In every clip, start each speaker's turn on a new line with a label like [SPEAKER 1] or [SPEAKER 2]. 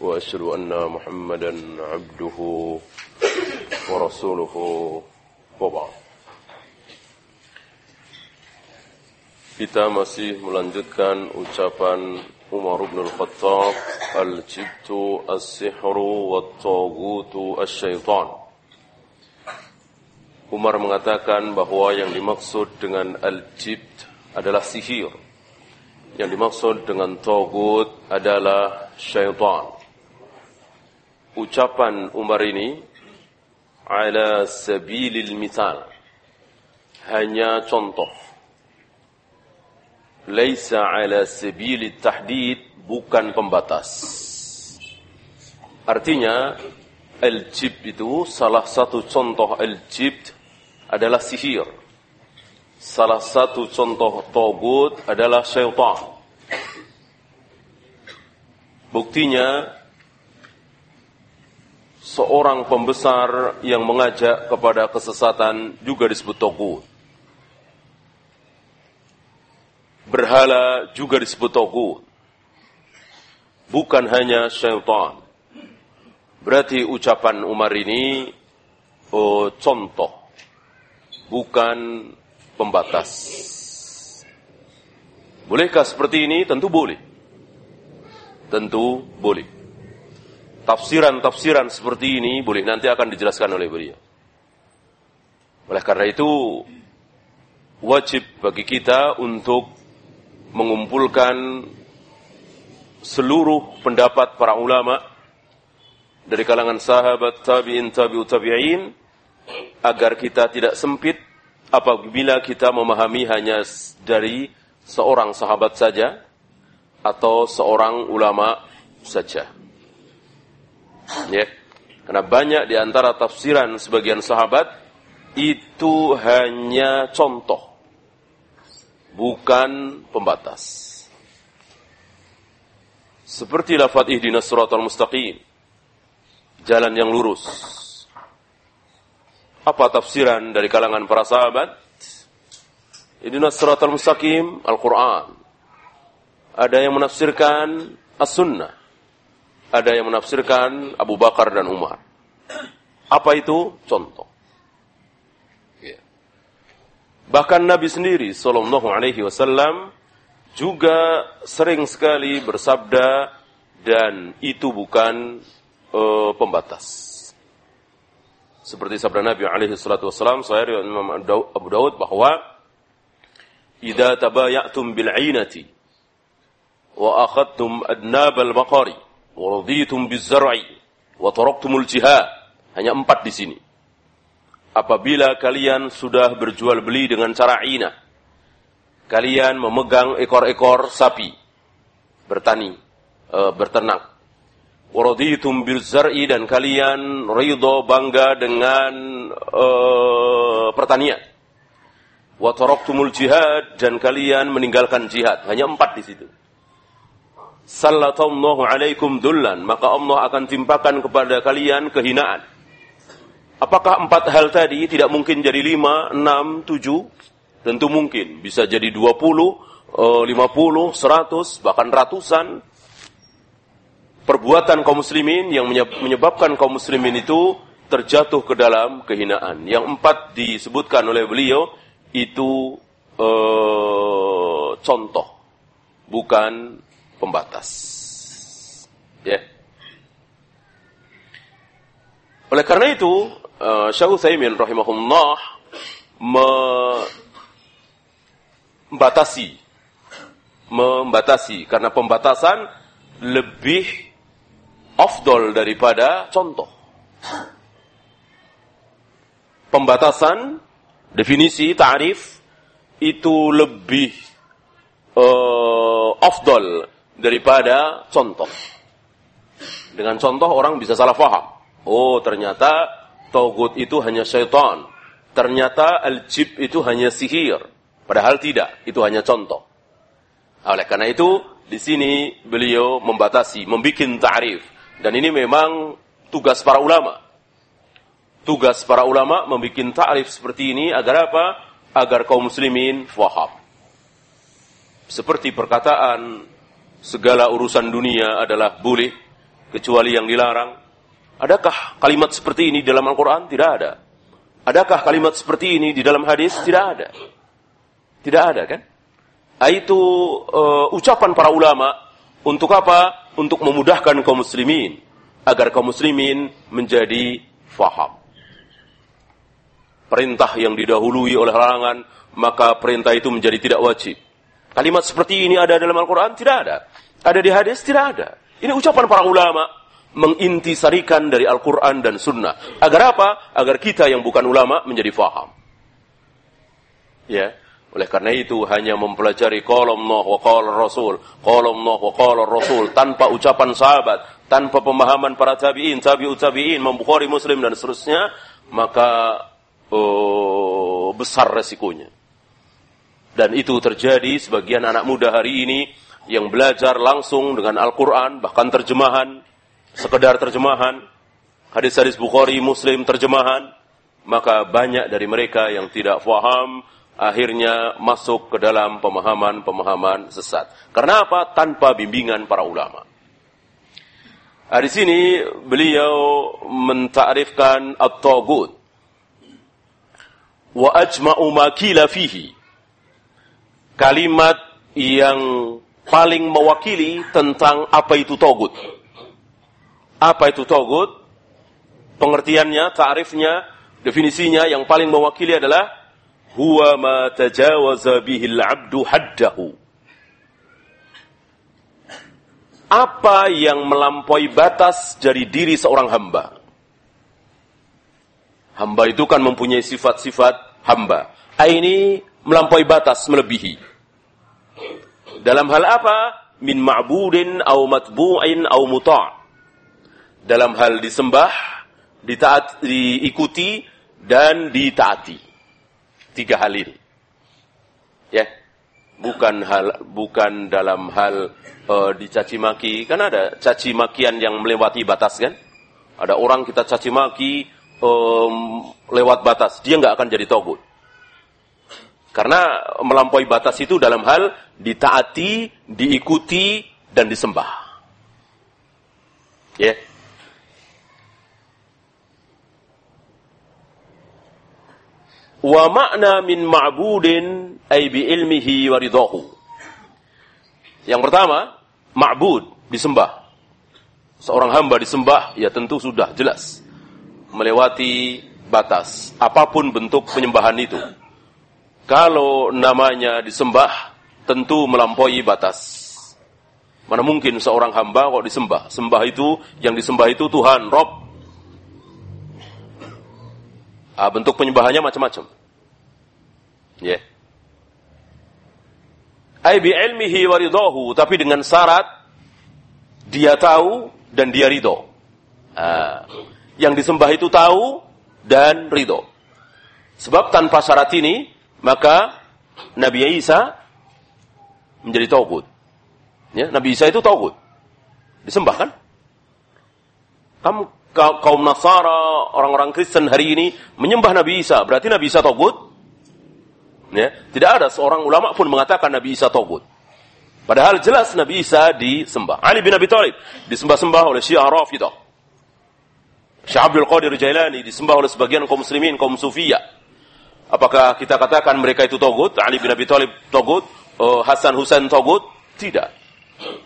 [SPEAKER 1] وأشهد أن محمدا عبده ورسوله وبعد Kita masih melanjutkan ucapan Umar bin Al-Khattab Al-Jibtu As-Sihru Wat-Tagutu As-Syaitan Umar mengatakan bahwa yang dimaksud dengan Al-Jibt adalah sihir Yang dimaksud dengan Tagut adalah syaitan Ucapan Umar ini Ala sabilil misal Hanya contoh laisa ala sabili tahdid bukan pembatas. Artinya al-jibt itu salah satu contoh al-jibt adalah sihir. Salah satu contoh togut adalah syaitan. Buktinya seorang pembesar yang mengajak kepada kesesatan juga disebut togut. berhala juga disebut togut. Bukan hanya syaitan. Berarti ucapan Umar ini oh, contoh. Bukan pembatas. Bolehkah seperti ini? Tentu boleh. Tentu boleh. Tafsiran-tafsiran seperti ini boleh. Nanti akan dijelaskan oleh beliau. Oleh karena itu, wajib bagi kita untuk mengumpulkan seluruh pendapat para ulama dari kalangan sahabat tabi'in tabi'ut tabi'in agar kita tidak sempit apabila kita memahami hanya dari seorang sahabat saja atau seorang ulama saja. Ya. Karena banyak di antara tafsiran sebagian sahabat itu hanya contoh bukan pembatas. Seperti lafaz ihdinas siratal mustaqim. Jalan yang lurus. Apa tafsiran dari kalangan para sahabat? Ihdinas siratal mustaqim Al-Qur'an. Ada yang menafsirkan As-Sunnah. Ada yang menafsirkan Abu Bakar dan Umar. Apa itu? Contoh. Bahkan Nabi sendiri sallallahu alaihi wasallam juga sering sekali bersabda dan itu bukan uh, pembatas. Seperti sabda Nabi alaihi salatu wasallam saya riwayat Imam Abu Dawud bahwa idza tabayatum bil 'ainati wa akhadtum adnab al baqari wa raditum biz zar'i wa taraktumul jihad hanya empat di sini apabila kalian sudah berjual beli dengan cara ina, kalian memegang ekor-ekor sapi, bertani, e, berternak. Waraditum birzar'i dan kalian ridho bangga dengan e, pertanian. Wataraktumul jihad dan kalian meninggalkan jihad. Hanya empat di situ. Sallatallahu alaikum dullan. Maka Allah akan timpakan kepada kalian kehinaan Apakah empat hal tadi tidak mungkin jadi lima, enam, tujuh? Tentu mungkin. Bisa jadi dua puluh, eh, lima puluh, seratus, bahkan ratusan. Perbuatan kaum muslimin yang menyebabkan kaum muslimin itu terjatuh ke dalam kehinaan. Yang empat disebutkan oleh beliau itu uh, contoh, bukan pembatas. Ya. Oleh karena itu, uh, Syekh Utsaimin rahimahullah membatasi membatasi karena pembatasan lebih afdol daripada contoh. Pembatasan definisi ta'rif itu lebih uh, afdol daripada contoh. Dengan contoh orang bisa salah paham. Oh, ternyata togut itu hanya syaitan. Ternyata al-jib itu hanya sihir. Padahal tidak, itu hanya contoh. Oleh karena itu, di sini beliau membatasi, membuat ta'rif. Dan ini memang tugas para ulama. Tugas para ulama membuat ta'rif seperti ini agar apa? Agar kaum muslimin faham. Seperti perkataan segala urusan dunia adalah boleh kecuali yang dilarang. Adakah kalimat seperti ini dalam Al-Quran? Tidak ada. Adakah kalimat seperti ini di dalam hadis? Tidak ada. Tidak ada kan? Itu uh, ucapan para ulama untuk apa? Untuk memudahkan kaum muslimin agar kaum muslimin menjadi faham. Perintah yang didahului oleh larangan, maka perintah itu menjadi tidak wajib. Kalimat seperti ini ada dalam Al-Quran? Tidak ada. Ada di hadis? Tidak ada. Ini ucapan para ulama mengintisarikan dari Al-Quran dan Sunnah. Agar apa? Agar kita yang bukan ulama menjadi faham. Ya. Oleh karena itu hanya mempelajari kolom Allah wa Rasul, kolom Allah wa Rasul tanpa ucapan sahabat, tanpa pemahaman para tabi'in, tabi'ut tabi'in, membukhari Muslim dan seterusnya, maka oh, besar resikonya. Dan itu terjadi sebagian anak muda hari ini yang belajar langsung dengan Al-Quran, bahkan terjemahan, sekedar terjemahan, hadis-hadis Bukhari, Muslim, terjemahan, maka banyak dari mereka yang tidak faham, akhirnya masuk ke dalam pemahaman-pemahaman sesat. Karena apa? Tanpa bimbingan para ulama. Nah, di sini beliau mentarifkan at-tagut wa ajma'u ma fihi. Kalimat yang paling mewakili tentang apa itu togut. Apa itu togut? Pengertiannya, tarifnya, definisinya yang paling mewakili adalah huwa ma tajawaza bihi al-'abdu haddahu. Apa yang melampaui batas dari diri seorang hamba? Hamba itu kan mempunyai sifat-sifat hamba. Ini melampaui batas, melebihi. Dalam hal apa? Min ma'budin au matbu'in au muta' dalam hal disembah, ditaat, diikuti, dan ditaati. Tiga hal ini. Ya. Bukan hal bukan dalam hal uh, dicaci maki, kan ada caci makian yang melewati batas kan? Ada orang kita caci maki um, lewat batas, dia nggak akan jadi togut. Karena melampaui batas itu dalam hal ditaati, diikuti, dan disembah. Ya. Yeah. Wa makna min ma'budin ay bi ilmihi wa ridahu. Yang pertama, ma'bud, disembah. Seorang hamba disembah, ya tentu sudah jelas. Melewati batas. Apa pun bentuk penyembahan itu. Kalau namanya disembah, tentu melampaui batas. Mana mungkin seorang hamba kok disembah? Sembah itu, yang disembah itu Tuhan, Rob, Ah, bentuk penyembahannya macam-macam. Ya. Yeah. Ai ilmihi tapi dengan syarat dia tahu dan dia ridho. Ah, yang disembah itu tahu dan ridho. Sebab tanpa syarat ini, maka Nabi Isa menjadi tauhid. Ya, Nabi Isa itu tauhid. Disembah kan? Kamu kaum Nasara, orang-orang Kristen hari ini menyembah Nabi Isa. Berarti Nabi Isa togut? Ya, tidak ada seorang ulama pun mengatakan Nabi Isa togut. Padahal jelas Nabi Isa disembah. Ali bin Abi Thalib disembah-sembah oleh Syiah Rafidah. Syekh Abdul Qadir Jailani disembah oleh sebagian kaum muslimin, kaum sufia. Apakah kita katakan mereka itu togut? Ali bin Abi Thalib togut? Uh, Hasan Husain togut? Tidak.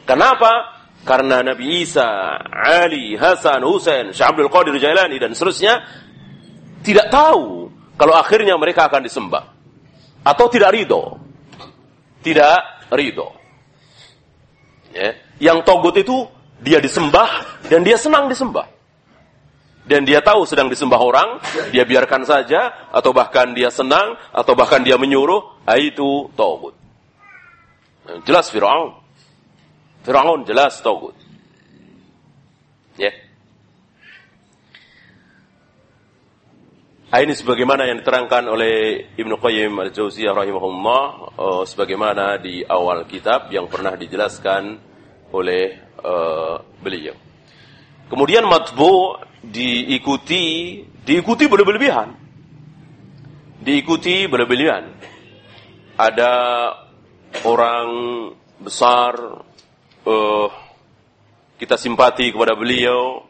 [SPEAKER 1] Kenapa? Karena Nabi Isa, Ali, Hasan, Husain, Syekh Abdul Qadir Jailani dan seterusnya tidak tahu kalau akhirnya mereka akan disembah atau tidak ridho. Tidak ridho. Ya. Yang togut itu dia disembah dan dia senang disembah. Dan dia tahu sedang disembah orang, dia biarkan saja, atau bahkan dia senang, atau bahkan dia menyuruh, ah, itu togut. Jelas Fir'aun. Fir'aun jelas tauhid. Ya. Ah, ini sebagaimana yang diterangkan oleh Ibnu Qayyim al-Jauziyah rahimahullah uh, sebagaimana di awal kitab yang pernah dijelaskan oleh uh, beliau. Kemudian matbu diikuti diikuti berlebihan. Diikuti berlebihan. Ada orang besar uh, kita simpati kepada beliau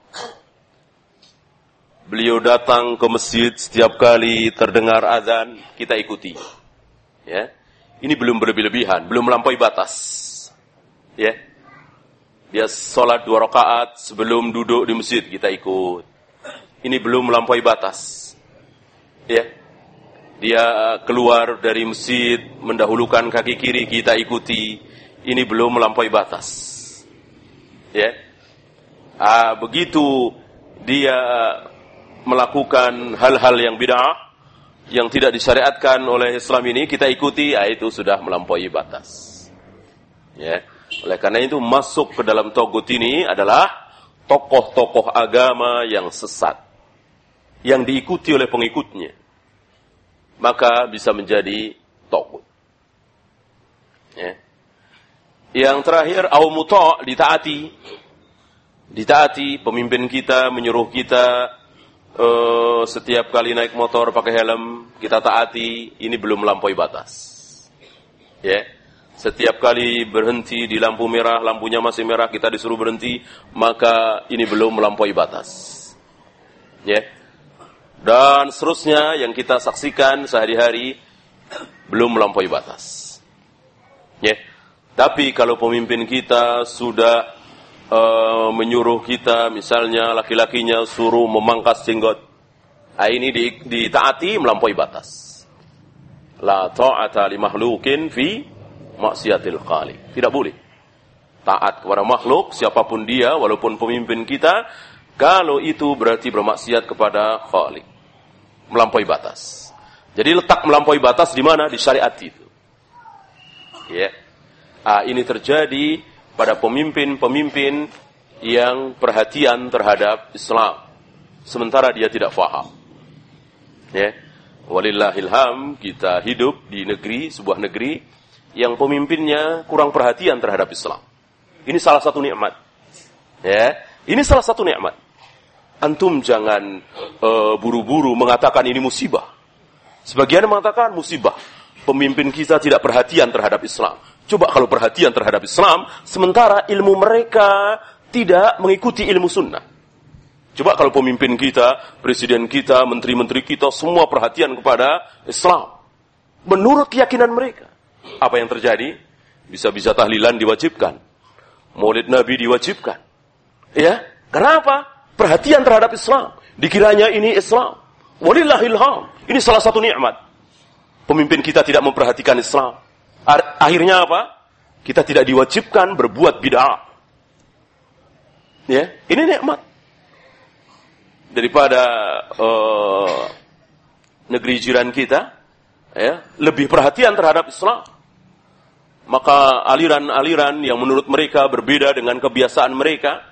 [SPEAKER 1] Beliau datang ke masjid setiap kali terdengar azan, kita ikuti. Ya. Ini belum berlebih-lebihan, belum melampaui batas. Ya. Dia sholat dua rakaat sebelum duduk di masjid, kita ikut. Ini belum melampaui batas. Ya. Dia keluar dari masjid, mendahulukan kaki kiri, kita ikuti. Ini belum melampaui batas. Ya. Ah, begitu dia melakukan hal-hal yang bid'ah yang tidak disyariatkan oleh Islam ini kita ikuti, ya itu sudah melampaui batas. Ya. Oleh karena itu masuk ke dalam togut ini adalah tokoh-tokoh agama yang sesat yang diikuti oleh pengikutnya. Maka bisa menjadi togut. Ya. Yang terakhir, awmuto ditaati. Ditaati, pemimpin kita menyuruh kita uh, setiap kali naik motor pakai helm kita taati, ini belum melampaui batas. Ya. Yeah. Setiap kali berhenti di lampu merah, lampunya masih merah, kita disuruh berhenti, maka ini belum melampaui batas. Ya. Yeah. Dan seterusnya yang kita saksikan sehari-hari belum melampaui batas. Ya. Yeah. Tapi kalau pemimpin kita sudah uh, menyuruh kita misalnya laki-lakinya suruh memangkas jenggot. Nah, ini di, ditaati melampaui batas. La ta'ata li makhlukin fi maksiatil khaliq. Tidak boleh. Taat kepada makhluk siapa pun dia walaupun pemimpin kita kalau itu berarti bermaksiat kepada khaliq. Melampaui batas. Jadi letak melampaui batas di mana? Di syariat itu. Ya. Yeah. Ah, ini terjadi pada pemimpin-pemimpin yang perhatian terhadap Islam sementara dia tidak faham. Ya. Walillahilham kita hidup di negeri sebuah negeri yang pemimpinnya kurang perhatian terhadap Islam. Ini salah satu nikmat. Ya, ini salah satu nikmat. Antum jangan eh, buru-buru uh, mengatakan ini musibah. Sebagian mengatakan musibah. Pemimpin kita tidak perhatian terhadap Islam. Coba kalau perhatian terhadap Islam, sementara ilmu mereka tidak mengikuti ilmu sunnah. Coba kalau pemimpin kita, presiden kita, menteri-menteri kita, semua perhatian kepada Islam. Menurut keyakinan mereka. Apa yang terjadi? Bisa-bisa tahlilan diwajibkan. Maulid Nabi diwajibkan. Ya, kenapa? Perhatian terhadap Islam. Dikiranya ini Islam. Walillahilham. Ini salah satu nikmat. Pemimpin kita tidak memperhatikan Islam Akhirnya apa? Kita tidak diwajibkan berbuat bid'ah. Ya, ini nikmat. Daripada uh, negeri jiran kita, ya, lebih perhatian terhadap Islam. Maka aliran-aliran yang menurut mereka berbeda dengan kebiasaan mereka,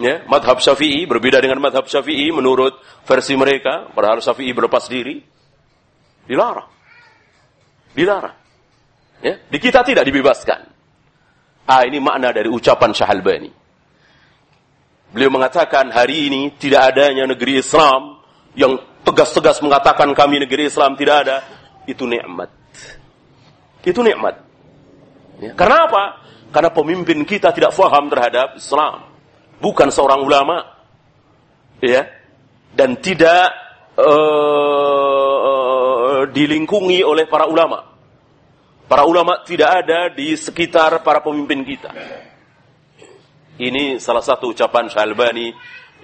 [SPEAKER 1] ya, madhab syafi'i berbeda dengan madhab syafi'i menurut versi mereka, padahal syafi'i berlepas diri, dilarang. Dilarang. Ya, di kita tidak dibebaskan. Ah, ini makna dari ucapan Syahalbani. Beliau mengatakan hari ini tidak adanya negeri Islam yang tegas-tegas mengatakan kami negeri Islam tidak ada. Itu nikmat. Itu nikmat. Ya. Karena apa? Karena pemimpin kita tidak faham terhadap Islam. Bukan seorang ulama. Ya. Dan tidak uh, dilingkungi oleh para ulama. Para ulama tidak ada di sekitar para pemimpin kita. Ini salah satu ucapan Syalbani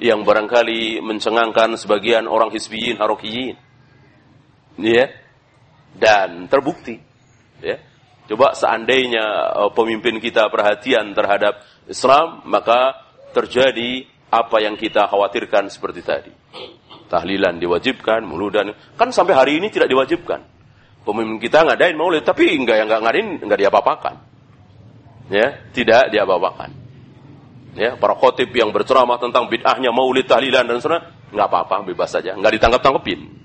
[SPEAKER 1] yang barangkali mencengangkan sebagian orang hisbiyin, harokiyin. Ya. Dan terbukti. Ya. Coba seandainya uh, pemimpin kita perhatian terhadap Islam, maka terjadi apa yang kita khawatirkan seperti tadi. Tahlilan diwajibkan, muludan. Kan sampai hari ini tidak diwajibkan. Pemimpin kita ngadain maulid, tapi enggak yang enggak ngadain enggak diapa-apakan. Ya, tidak diapa-apakan. Ya, para khotib yang berceramah tentang bid'ahnya maulid tahlilan dan sebagainya, enggak apa-apa, bebas saja, enggak ditangkap-tangkepin.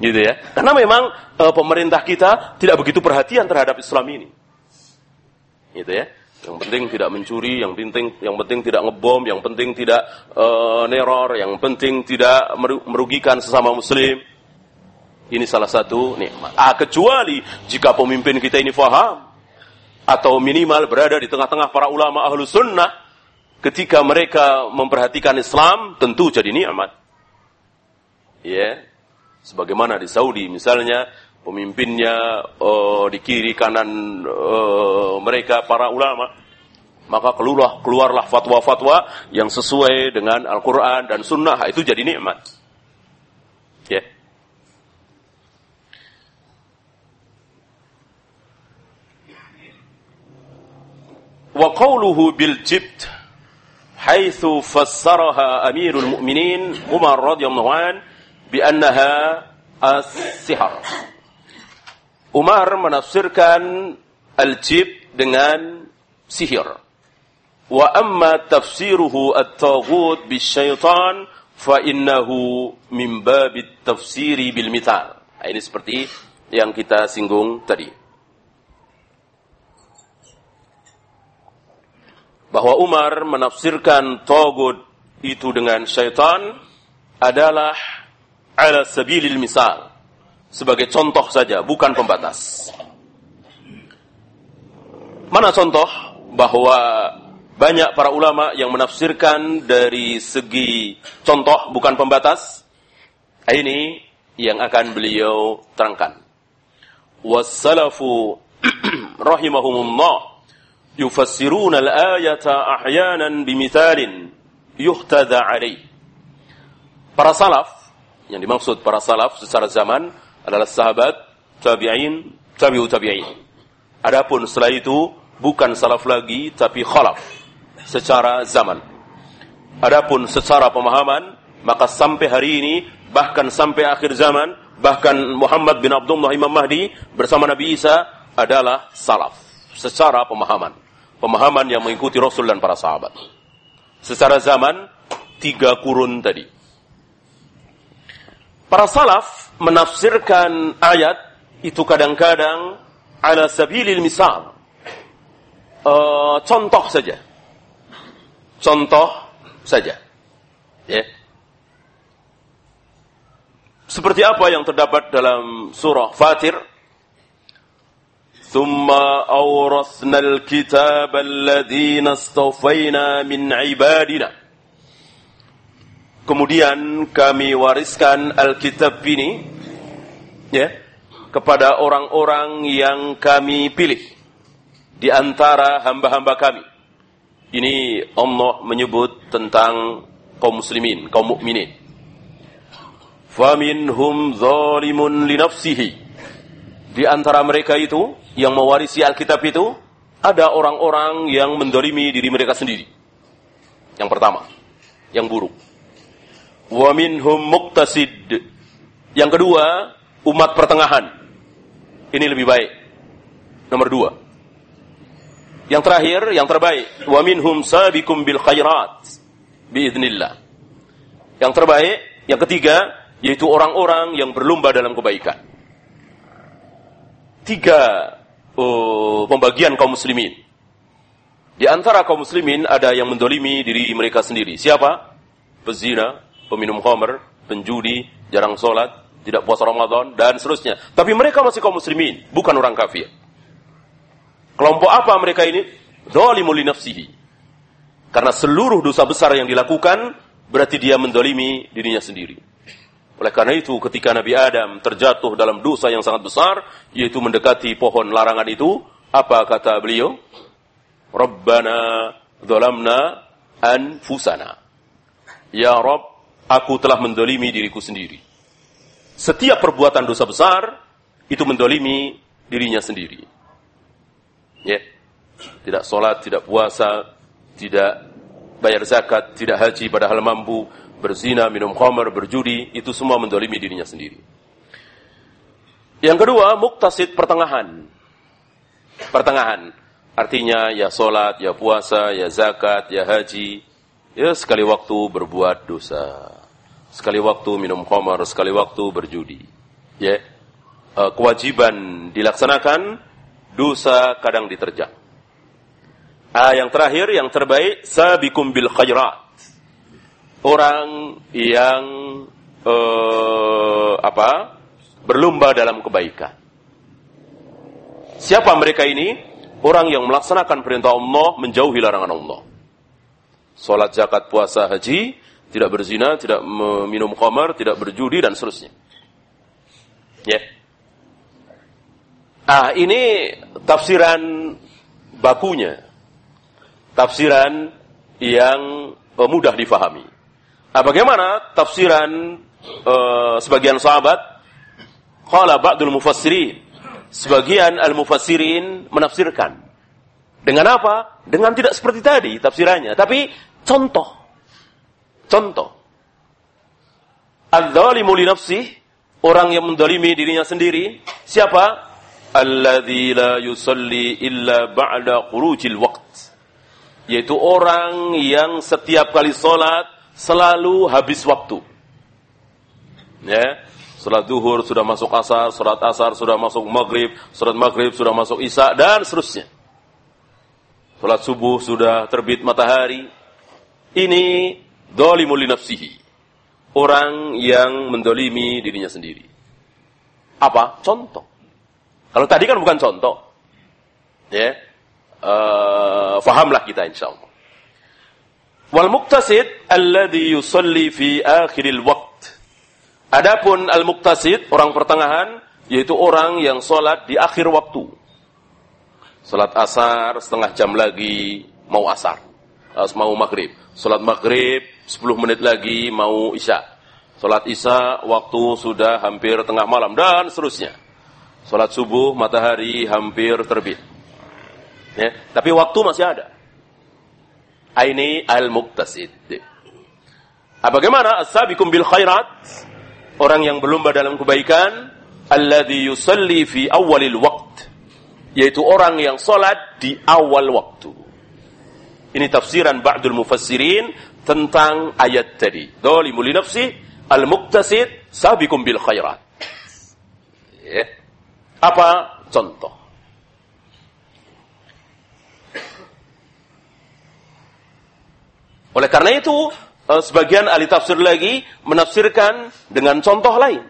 [SPEAKER 1] Gitu ya. Karena memang e, pemerintah kita tidak begitu perhatian terhadap Islam ini. Gitu ya. Yang penting tidak mencuri, yang penting yang penting tidak ngebom, yang penting tidak e, neror, yang penting tidak merugikan sesama muslim. Ini salah satu nikmat. Ah, kecuali jika pemimpin kita ini faham atau minimal berada di tengah-tengah para ulama ahlu sunnah ketika mereka memperhatikan Islam tentu jadi nikmat. Ya. Sebagaimana di Saudi misalnya pemimpinnya uh, di kiri kanan uh, mereka para ulama maka keluarlah keluarlah fatwa-fatwa yang sesuai dengan Al-Qur'an dan sunnah itu jadi nikmat. Ya. Yeah. Wa qawluhu bil jibt haitsu fassaraha Amirul Mukminin Umar radhiyallahu an bi annaha as-sihar. Umar menafsirkan al-jib dengan sihir. Wa amma tafsiruhu at-taghut bisyaitan fa innahu min babit tafsiri bil mithal. Nah, ini seperti yang kita singgung tadi. Bahwa Umar menafsirkan togut itu dengan syaitan adalah ala sabilil misal sebagai contoh saja, bukan pembatas. Mana contoh bahwa banyak para ulama yang menafsirkan dari segi contoh bukan pembatas? Ini yang akan beliau terangkan. Wassalafu rahimahumullah yufassiruna al-ayata ahyanan bimithalin yuhtada alaih. Para salaf, yang dimaksud para salaf secara zaman, adalah sahabat, tabi'in, tabi'u tabi'in. Adapun setelah itu bukan salaf lagi tapi khalaf secara zaman. Adapun secara pemahaman maka sampai hari ini bahkan sampai akhir zaman bahkan Muhammad bin Abdullah Imam Mahdi bersama Nabi Isa adalah salaf secara pemahaman. Pemahaman yang mengikuti Rasul dan para sahabat. Secara zaman tiga kurun tadi. Para salaf menafsirkan ayat itu kadang-kadang ala sabilil misal. Uh, contoh saja. Contoh saja. Ya. Yeah. Seperti apa yang terdapat dalam surah Fatir? ثم أورثنا الكتاب الذين اصطفينا من عبادنا Kemudian kami wariskan Alkitab ini ya kepada orang-orang yang kami pilih di antara hamba-hamba kami. Ini Allah menyebut tentang kaum muslimin, kaum mukminin. Faminhum zalimun li nafsihi. Di antara mereka itu yang mewarisi Alkitab itu ada orang-orang yang mendolimi diri mereka sendiri. Yang pertama, yang buruk wa minhum muqtasid. Yang kedua, umat pertengahan. Ini lebih baik. Nomor dua. Yang terakhir, yang terbaik, wa minhum sabikum bil khairat biidznillah. Yang terbaik, yang ketiga, yaitu orang-orang yang berlomba dalam kebaikan. Tiga uh, pembagian kaum muslimin. Di antara kaum muslimin ada yang mendolimi diri mereka sendiri. Siapa? Pezina, peminum khamr, penjudi, jarang sholat, tidak puasa Ramadan, dan seterusnya. Tapi mereka masih kaum muslimin, bukan orang kafir. Kelompok apa mereka ini? Zalimul nafsihi. Karena seluruh dosa besar yang dilakukan, berarti dia mendolimi dirinya sendiri. Oleh karena itu, ketika Nabi Adam terjatuh dalam dosa yang sangat besar, yaitu mendekati pohon larangan itu, apa kata beliau? Rabbana zalamna anfusana. Ya Rabb, aku telah mendolimi diriku sendiri. Setiap perbuatan dosa besar, itu mendolimi dirinya sendiri. Ya. Tidak sholat, tidak puasa, tidak bayar zakat, tidak haji padahal mampu, berzina, minum khamar, berjudi, itu semua mendolimi dirinya sendiri. Yang kedua, muktasid pertengahan. Pertengahan. Artinya ya sholat, ya puasa, ya zakat, ya haji. Ya sekali waktu berbuat dosa. Sekali waktu minum khamar, sekali waktu berjudi. ya, uh, kewajiban dilaksanakan, dosa kadang diterjang. Ah, yang terakhir, yang terbaik, sabikum bil khairat. Orang yang uh, apa? berlomba dalam kebaikan. Siapa mereka ini? Orang yang melaksanakan perintah Allah, menjauhi larangan Allah. Salat, zakat, puasa, haji, tidak berzina, tidak minum khamar, tidak berjudi dan seterusnya. Ya. Ah, ini tafsiran bakunya tafsiran yang uh, mudah difahami. Nah, bagaimana tafsiran uh, sebagian sahabat? Qala ba'dul mufassirin. Sebagian al-mufassirin menafsirkan. Dengan apa? Dengan tidak seperti tadi tafsirannya, tapi contoh. Contoh. Al-dhalimu li nafsih, orang yang mendalimi dirinya sendiri, siapa? Alladzi la yusalli illa ba'da khurujil waqt yaitu orang yang setiap kali sholat selalu habis waktu. Ya, sholat duhur sudah masuk asar, sholat asar sudah masuk maghrib, sholat maghrib sudah masuk isya dan seterusnya. Sholat subuh sudah terbit matahari. Ini dolimul nafsihi. Orang yang mendolimi dirinya sendiri. Apa? Contoh. Kalau tadi kan bukan contoh. Ya, uh, fahamlah kita insyaallah. Wal muqtasid alladhi yusalli fi akhiril waqt. Adapun al muqtasid orang pertengahan yaitu orang yang salat di akhir waktu. Salat asar setengah jam lagi mau asar. Mau maghrib. Salat maghrib 10 menit lagi mau isya. Salat isya waktu sudah hampir tengah malam dan seterusnya. Salat subuh matahari hampir terbit. Ya, tapi waktu masih ada. Aini al-muqtasid. Ah, bagaimana as-sabiqum bil khairat? Orang yang berlomba dalam kebaikan, alladhi yusalli fi awalil waqt. Yaitu orang yang salat di awal waktu. Ini tafsiran ba'dul mufassirin tentang ayat tadi. Dolimu li nafsi, al-muqtasid, sabiqum bil khairat. Ya. Apa contoh? Oleh karena itu, eh, sebagian ahli tafsir lagi menafsirkan dengan contoh lain.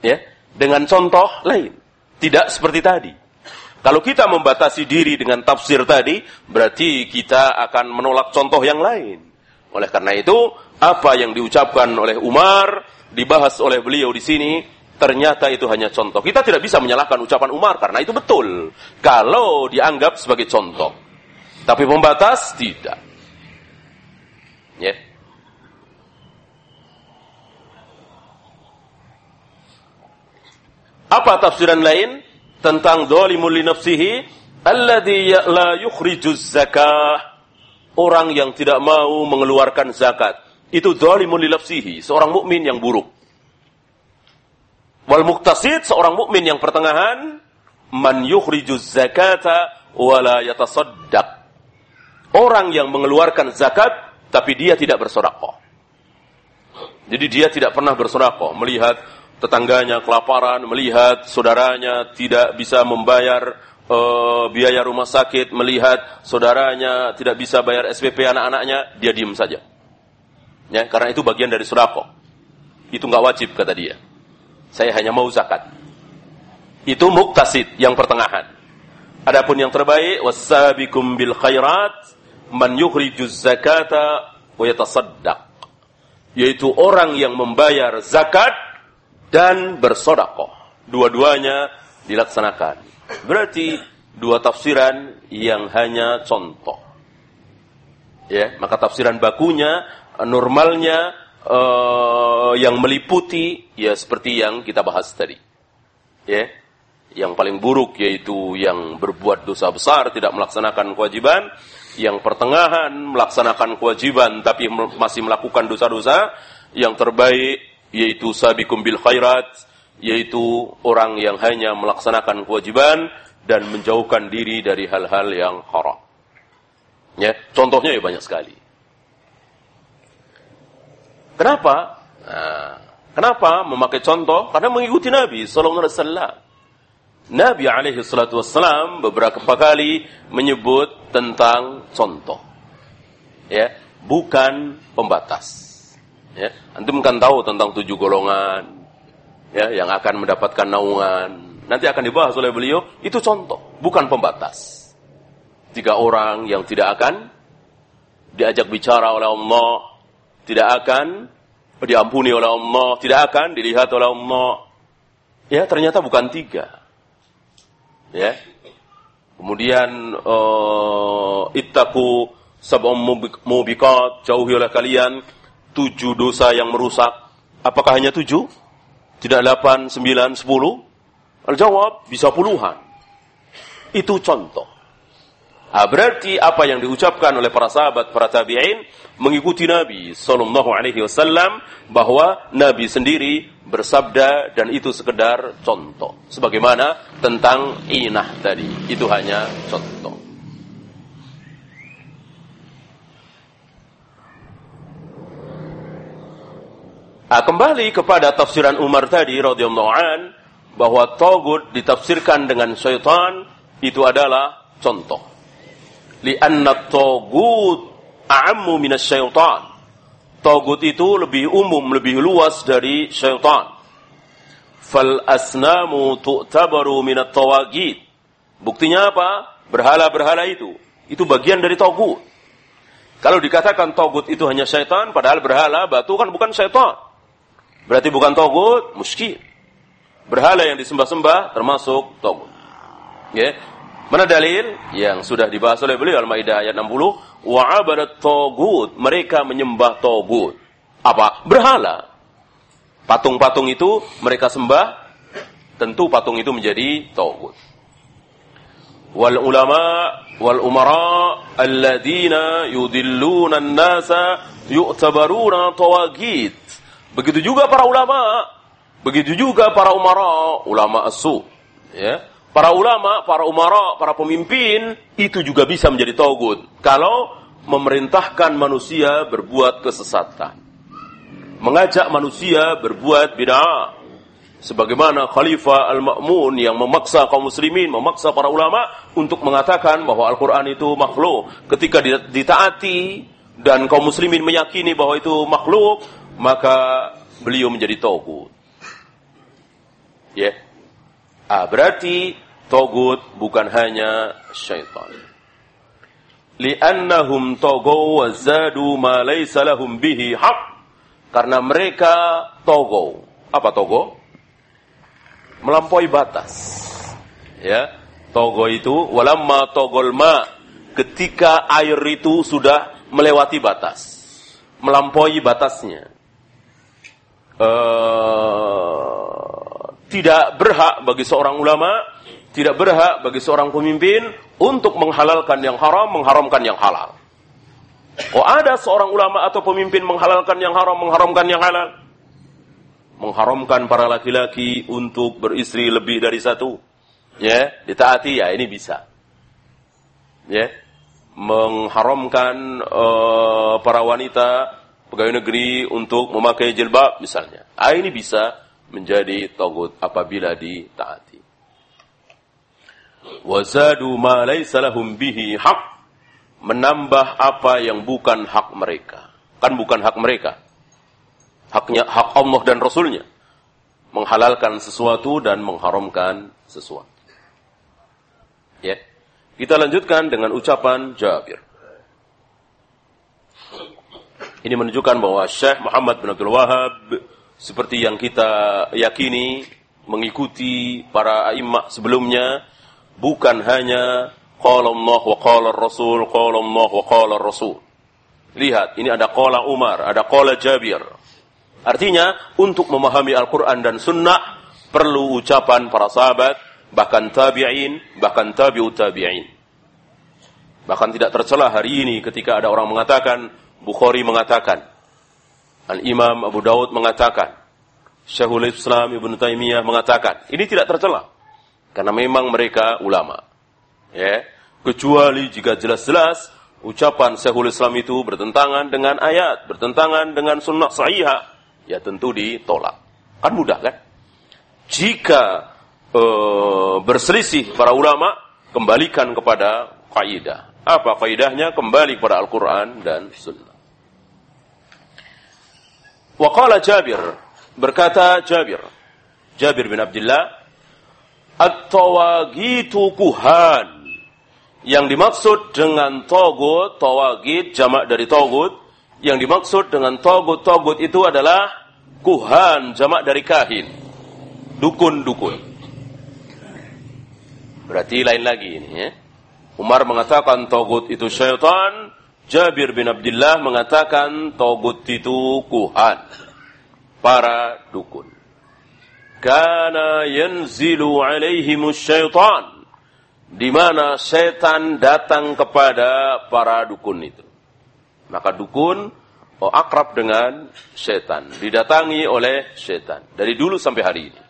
[SPEAKER 1] Ya, dengan contoh lain. Tidak seperti tadi. Kalau kita membatasi diri dengan tafsir tadi, berarti kita akan menolak contoh yang lain. Oleh karena itu, apa yang diucapkan oleh Umar, dibahas oleh beliau di sini, ternyata itu hanya contoh. Kita tidak bisa menyalahkan ucapan Umar karena itu betul. Kalau dianggap sebagai contoh. Tapi pembatas tidak. Ya. Apa tafsiran lain tentang zalimul li nafsihi alladhi ya-, la yukhrijuz zakah? Orang yang tidak mau mengeluarkan zakat. Itu zalimul li nafsihi, seorang mukmin yang buruk. Wal muqtasid seorang mukmin yang pertengahan man yukhrijuz zakata wala yatasaddaq Orang yang mengeluarkan zakat, tapi dia tidak bersodakoh. Jadi dia tidak pernah bersodakoh. Melihat tetangganya kelaparan, melihat saudaranya tidak bisa membayar uh, biaya rumah sakit, melihat saudaranya tidak bisa bayar SPP anak-anaknya, dia diam saja. Ya, karena itu bagian dari sodakoh. Itu nggak wajib kata dia. Saya hanya mau zakat. Itu muktasid yang pertengahan. Adapun yang terbaik wasabikum bil khairat man yukhrijuz zakata wa yaitu orang yang membayar zakat dan bersodakoh. Dua-duanya dilaksanakan. Berarti dua tafsiran yang hanya contoh. Ya, maka tafsiran bakunya normalnya uh, yang meliputi ya seperti yang kita bahas tadi. Ya. Yang paling buruk yaitu yang berbuat dosa besar tidak melaksanakan kewajiban yang pertengahan melaksanakan kewajiban tapi masih melakukan dosa-dosa, yang terbaik yaitu sabikum bil khairat, yaitu orang yang hanya melaksanakan kewajiban dan menjauhkan diri dari hal-hal yang haram. Ya, contohnya ya banyak sekali. Kenapa? Nah, Kenapa memakai contoh? Karena mengikuti Nabi sallallahu alaihi wasallam. Nabi alaihi salatu wassalam beberapa kali menyebut tentang contoh. Ya, bukan pembatas. Ya, antum kan tahu tentang tujuh golongan ya yang akan mendapatkan naungan. Nanti akan dibahas oleh beliau, itu contoh, bukan pembatas. Tiga orang yang tidak akan diajak bicara oleh Allah, tidak akan diampuni oleh Allah, tidak akan dilihat oleh Allah. Ya, ternyata bukan tiga. Ya. Kemudian uh, ittaku sab'um mubiqat, jauhi oleh kalian tujuh dosa yang merusak. Apakah hanya tujuh? Tidak delapan, sembilan, sepuluh? Al-jawab, bisa puluhan. Itu contoh. Ah, berarti apa yang diucapkan oleh para sahabat, para tabi'in mengikuti Nabi sallallahu alaihi wasallam bahwa Nabi sendiri bersabda dan itu sekedar contoh. Sebagaimana tentang inah tadi, itu hanya contoh. Ah, kembali kepada tafsiran Umar tadi radhiyallahu an bahwa togut ditafsirkan dengan syaitan itu adalah contoh li'anna togut a'ammu minas syaitan. Togut itu lebih umum, lebih luas dari syaitan. Fal asnamu tu'tabaru minat tawagid. Buktinya apa? Berhala-berhala itu. Itu bagian dari togut. Kalau dikatakan togut itu hanya syaitan, padahal berhala, batu kan bukan syaitan. Berarti bukan togut, muskil. Berhala yang disembah-sembah termasuk togut. Ya. Mana dalil yang sudah dibahas oleh beliau Al-Maidah ayat 60, wa abadat togut, mereka menyembah togut. Apa? Berhala. Patung-patung itu mereka sembah, tentu patung itu menjadi togut. Wal ulama wal umara alladzina yudilluna an-nasa yu'tabaruna tawagid. Begitu juga para ulama, begitu juga para umara, ulama asu, ya Para ulama, para umara, para pemimpin itu juga bisa menjadi togut kalau memerintahkan manusia berbuat kesesatan. Mengajak manusia berbuat bid'ah. Sebagaimana Khalifah Al-Ma'mun yang memaksa kaum muslimin, memaksa para ulama untuk mengatakan bahwa Al-Quran itu makhluk. Ketika ditaati dan kaum muslimin meyakini bahwa itu makhluk, maka beliau menjadi togut. Ya. Yeah. Ah, berarti togut bukan hanya syaitan. Li'annahum togo wa zadu ma laysa lahum bihi haq. Karena mereka togo. Apa togo? Melampaui batas. Ya, togo itu walamma togol ma ketika air itu sudah melewati batas, melampaui batasnya. Uh, tidak berhak bagi seorang ulama tidak berhak bagi seorang pemimpin untuk menghalalkan yang haram, mengharamkan yang halal. Oh ada seorang ulama atau pemimpin menghalalkan yang haram, mengharamkan yang halal. Mengharamkan para laki-laki untuk beristri lebih dari satu. Ya, ditaati ya ini bisa. Ya. Mengharamkan uh, para wanita pegawai negeri untuk memakai jilbab misalnya. Ah ini bisa menjadi togut apabila ditaati. Wazadu ma laysa lahum bihi haq. Menambah apa yang bukan hak mereka. Kan bukan hak mereka. Haknya hak Allah dan Rasulnya. Menghalalkan sesuatu dan mengharamkan sesuatu. Ya. Kita lanjutkan dengan ucapan Jabir ini menunjukkan bahwa Syekh Muhammad bin Abdul Wahab seperti yang kita yakini mengikuti para imam sebelumnya bukan hanya qala Allah wa qala Rasul, qala Allah wa qala Rasul. Lihat, ini ada qala Umar, ada qala Jabir. Artinya, untuk memahami Al-Quran dan Sunnah, perlu ucapan para sahabat, bahkan tabi'in, bahkan tabi'ut tabi'in. Bahkan tidak tercela hari ini ketika ada orang mengatakan, Bukhari mengatakan, Al-Imam Abu Daud mengatakan, Syekhul Islam Ibn Taimiyah mengatakan, ini tidak tercela. Karena memang mereka ulama. Ya. Kecuali jika jelas-jelas ucapan Syekhul Islam itu bertentangan dengan ayat, bertentangan dengan sunnah sahihah. ya tentu ditolak. Kan mudah kan? Jika e, berselisih para ulama, kembalikan kepada kaidah. Apa kaidahnya? Kembali kepada Al-Quran dan Sunnah. Waqala Jabir, berkata Jabir, Jabir bin Abdullah, At-tawagitu kuhan. Yang dimaksud dengan togut, tawagit, jamak dari togut. Yang dimaksud dengan togut, togut itu adalah kuhan, jamak dari kahin. Dukun-dukun. Berarti lain lagi ini ya. Umar mengatakan togut itu syaitan. Jabir bin Abdullah mengatakan togut itu kuhan. Para dukun kana yanzilu alaihimus syaitan di mana setan datang kepada para dukun itu. Maka dukun oh, akrab dengan setan, didatangi oleh setan dari dulu sampai hari ini.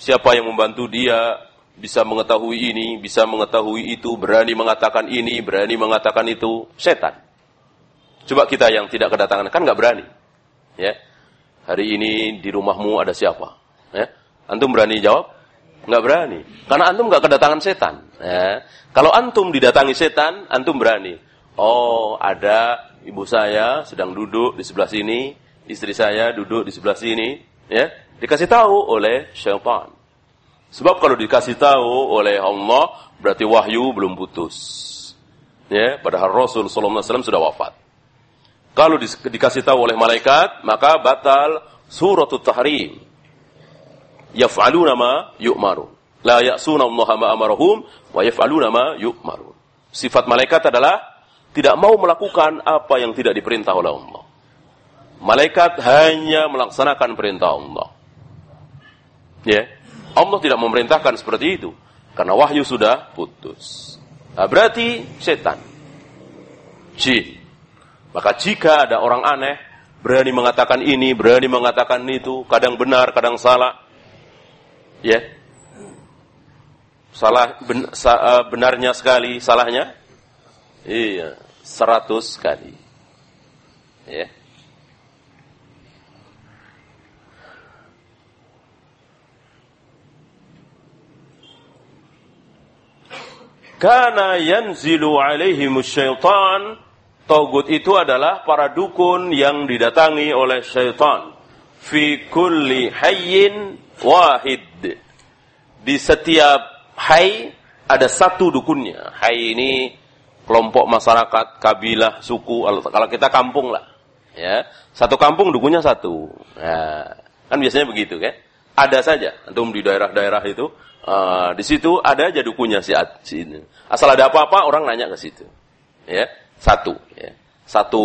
[SPEAKER 1] Siapa yang membantu dia bisa mengetahui ini, bisa mengetahui itu, berani mengatakan ini, berani mengatakan itu, setan. Coba kita yang tidak kedatangan kan nggak berani, ya hari ini di rumahmu ada siapa? Ya. Antum berani jawab? Enggak berani. Karena antum enggak kedatangan setan. Ya. Kalau antum didatangi setan, antum berani. Oh, ada ibu saya sedang duduk di sebelah sini, istri saya duduk di sebelah sini, ya. Dikasih tahu oleh syaitan. Sebab kalau dikasih tahu oleh Allah, berarti wahyu belum putus. Ya, padahal Rasul sallallahu alaihi wasallam sudah wafat. Kalau di, dikasih tahu oleh malaikat, maka batal suratul tahrim. Yaf'aluna ma yu'maru. La ya'suna Allah ma amarahum wa yaf'aluna ma yu'maru. Sifat malaikat adalah tidak mau melakukan apa yang tidak diperintah oleh Allah. Malaikat hanya melaksanakan perintah Allah. Ya. Allah tidak memerintahkan seperti itu karena wahyu sudah putus. Nah, berarti setan. Jin. Maka jika ada orang aneh, berani mengatakan ini, berani mengatakan itu, kadang benar, kadang salah, ya, salah ben, sa, uh, benarnya sekali, salahnya, iya, seratus kali, ya. Kana yanzilu alaihimus syaitan Togut itu adalah para dukun yang didatangi oleh syaitan. Fi kulli hayyin wahid. Di setiap hay ada satu dukunnya. Hay ini kelompok masyarakat, kabilah, suku. Kalau kita kampung lah. Ya, satu kampung dukunnya satu. Nah, kan biasanya begitu kan? Ada saja. Antum di daerah-daerah itu, uh, di situ ada aja dukunnya si, si ini. Asal ada apa-apa orang nanya ke situ. Ya, satu. Ya. Satu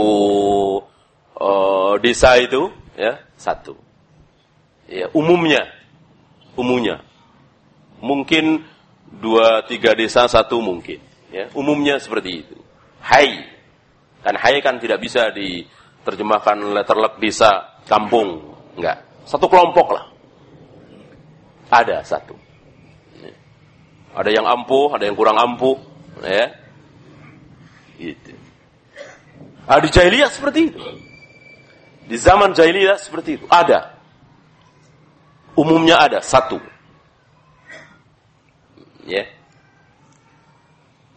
[SPEAKER 1] uh, desa itu ya satu. Ya, umumnya, umumnya, mungkin dua tiga desa satu mungkin. Ya, umumnya seperti itu. Hai, kan hai kan tidak bisa diterjemahkan letterlek desa kampung, enggak. Satu kelompok lah. Ada satu. Ada yang ampuh, ada yang kurang ampuh, ya. Gitu. Nah, di jahiliyah seperti itu. Di zaman jahiliyah seperti itu. Ada. Umumnya ada. Satu. Ya.